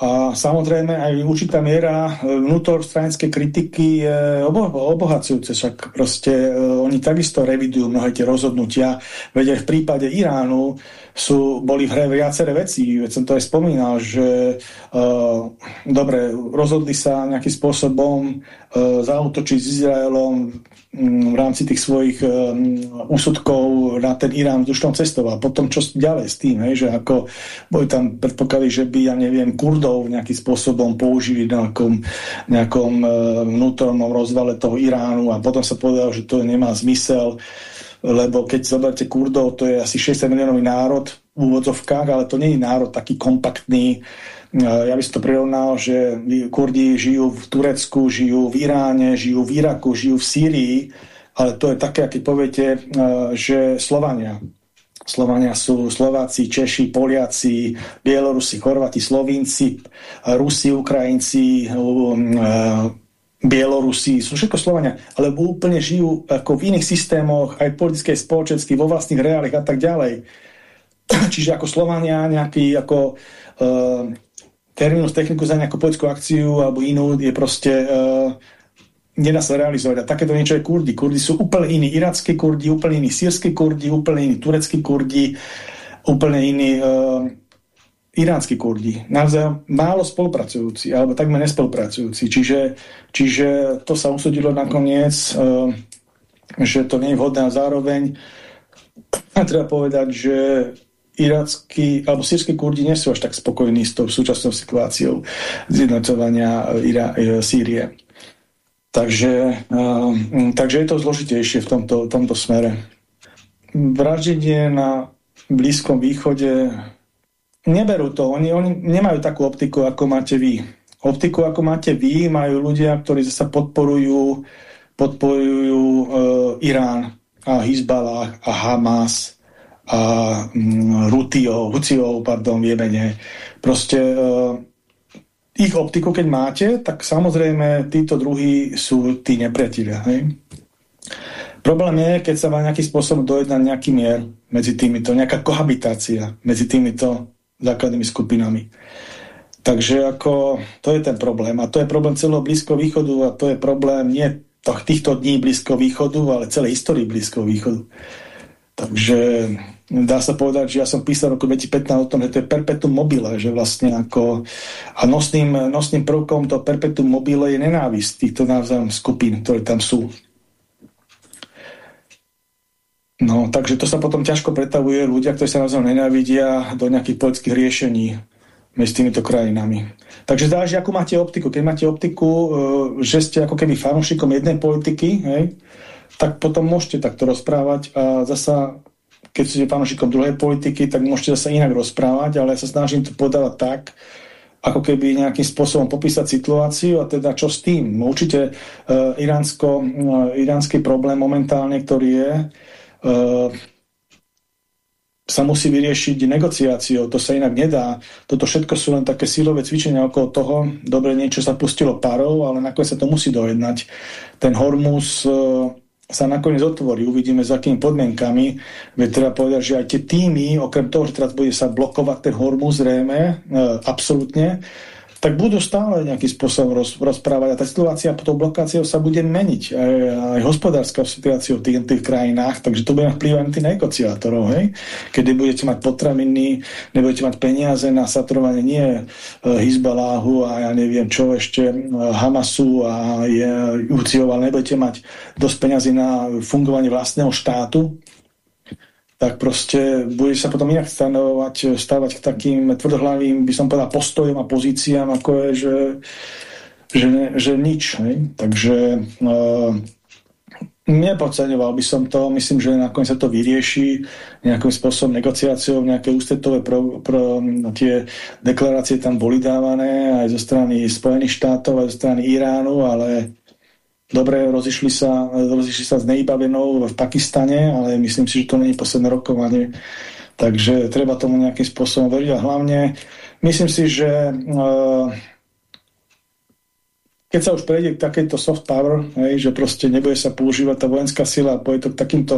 A samozrejme aj určitá miera e, vnútorstranické kritiky je obo obohacujúce, však proste uh, oni takisto revidujú mnohé tie rozhodnutia, veď aj v prípade Iránu sú, boli v hre viaceré veci, veď som to aj spomínal, že uh, dobre, rozhodli sa nejakým spôsobom uh, zautočiť s Izraelom v rámci tých svojich um, úsudkov na ten Irán vzdušnou cestou a potom čo ďalej s tým, hej, že ako boli tam predpoklady, že by, ja neviem, Kurdov nejakým spôsobom použili na nejakom, nejakom uh, vnútornom rozvale toho Iránu a potom sa povedalo, že to nemá zmysel, lebo keď zoberte Kurdov, to je asi 60 miliónový národ úvodzovkách, ale to nie je národ taký kompaktný, ja by som to prirovnal, že Kurdi žijú v Turecku, žijú v Iráne, žijú v Iraku, žijú v Sýrii, ale to je také, keď poviete, že Slovania. Slovania sú Slováci, Češi, Poliaci, Bielorusi, Chorvati, Slovinci, Rusi, Ukrajinci, Bielorusi, sú všetko Slovania, ale úplne žijú ako v iných systémoch, aj politickej, spoločensky, vo vlastných reálech a tak ďalej. Čiže ako Slovania nejaký ako uh, terminus techniku za nejakú politickú akciu alebo inú je proste uh, nedá sa realizovať. A takéto niečo je Kurdi. Kurdi sú úplne iní irackí Kurdi, úplne iní sírsky Kurdi, úplne iní tureckí Kurdi, úplne iní uh, iránsky Kurdi. Naozaj málo spolupracujúci, alebo takmer nespolupracujúci. Čiže, čiže to sa usudilo nakoniec, uh, že to nie je vhodné a zároveň a treba povedať, že irackí alebo sírsky kurdi nie sú až tak spokojní s tou súčasnou situáciou zjednocovania Ira, e, Sýrie. Takže, uh, takže je to zložitejšie v tomto, tomto smere. Vraždenie na Blízkom východe neberú to. Oni, oni nemajú takú optiku, ako máte vy. Optiku, ako máte vy, majú ľudia, ktorí sa podporujú, podporujú uh, Irán a Hezbollah a Hamas a mm, Rutio, Huciov, pardon, v Jemene. Proste e, ich optiku, keď máte, tak samozrejme títo druhí sú tí nepriatelia. Problém je, keď sa má nejaký spôsob dojednať nejaký mier medzi týmito, nejaká kohabitácia medzi týmito základnými skupinami. Takže ako, to je ten problém. A to je problém celého Blízkoho východu a to je problém nie týchto dní Blízkoho východu, ale celej histórii Blízkoho východu. Takže dá sa povedať, že ja som písal v roku 2015 o tom, že to je perpetuum mobile, že vlastne ako a nosným, nosným prvkom to perpetuum mobile je nenávisť týchto navzájom skupín, ktoré tam sú. No, takže to sa potom ťažko pretavuje ľudia, ktorí sa navzájom nenávidia do nejakých politických riešení medzi týmito krajinami. Takže záleží, akú máte optiku. Keď máte optiku, e, že ste ako keby fanúšikom jednej politiky, hej, tak potom môžete takto rozprávať a zasa keď ste fanúšikom druhej politiky, tak môžete sa inak rozprávať, ale ja sa snažím to podávať tak, ako keby nejakým spôsobom popísať situáciu a teda čo s tým. No, určite uh, iránsko, uh, iránsky problém momentálne, ktorý je, uh, sa musí vyriešiť negociáciou, to sa inak nedá. Toto všetko sú len také sílové cvičenia okolo toho. Dobre, niečo sa pustilo parou, ale nakoniec sa to musí dojednať. Ten Hormus uh, sa nakoniec otvorí. Uvidíme, s akými podmienkami. Veď treba povedať, že aj tie týmy, okrem toho, že teraz bude sa blokovať ten hormuz zrejme, e, absolútne, tak budú stále nejakým spôsobom roz, rozprávať a tá situácia pod blokáciou sa bude meniť aj, aj hospodárska situácia v tých, tých krajinách, takže to bude vplyvať na tých negociátorov, hej? Kedy budete mať potraviny, nebudete mať peniaze na saturovanie nie e, Hizbaláhu a ja neviem čo ešte, e, Hamasu a je, Uciov, nebudete mať dosť peniazy na fungovanie vlastného štátu, tak proste bude sa potom inak stanovať, stávať k takým tvrdohlavým, by som povedal, postojom a pozíciám, ako je, že, že, ne, že nič. Ne? Takže uh, nepodceňoval by som to, myslím, že nakoniec sa to vyrieši nejakým spôsobom negociáciou, nejaké ústretové pro, pro, tie deklarácie tam boli dávané aj zo strany Spojených štátov, aj zo strany Iránu, ale dobre, rozišli sa, rozišli sa s nevybavenou v Pakistane, ale myslím si, že to není posledné rokovanie. Takže treba tomu nejakým spôsobom veriť a hlavne myslím si, že uh, keď sa už prejde k takejto soft power, hej, že proste nebude sa používať tá vojenská sila a pôjde to k takýmto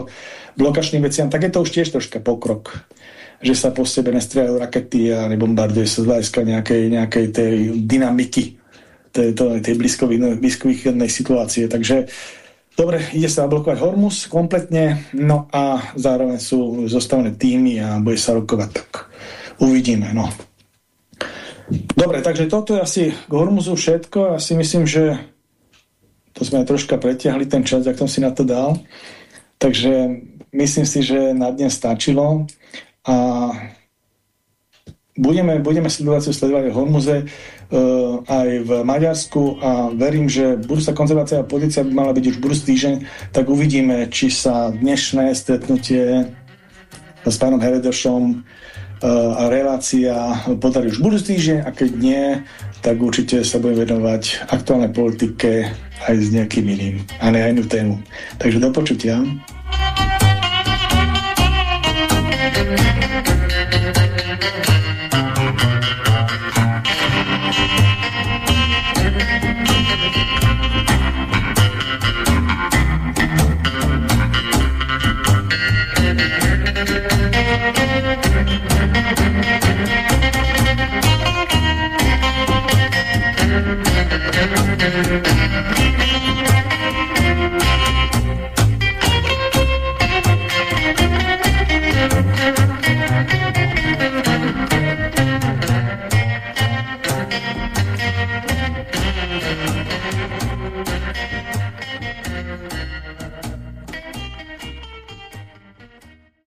blokačným veciam, tak je to už tiež troška pokrok že sa po sebe nestrieľajú rakety a nebombarduje sa z hľadiska nejakej, nejakej tej dynamiky tej, blízkovýchodnej situácie. Takže dobre, ide sa zablokovať Hormus kompletne, no a zároveň sú zostavené týmy a bude sa rokovať, tak uvidíme. No. Dobre, takže toto je asi k Hormuzu všetko. Ja si myslím, že to sme troška pretiahli ten čas, ak som si na to dal. Takže myslím si, že na dnes stačilo a budeme, budeme situáciu sledovať v Hormuze aj v Maďarsku a verím, že budúca konzervácia a pozícia by mala byť už budúci týždeň, tak uvidíme, či sa dnešné stretnutie s pánom Heredošom uh, a relácia podarí už budúci týždeň a keď nie, tak určite sa budeme venovať aktuálnej politike aj s nejakým iným a ne aj inú tému. Takže do počutia.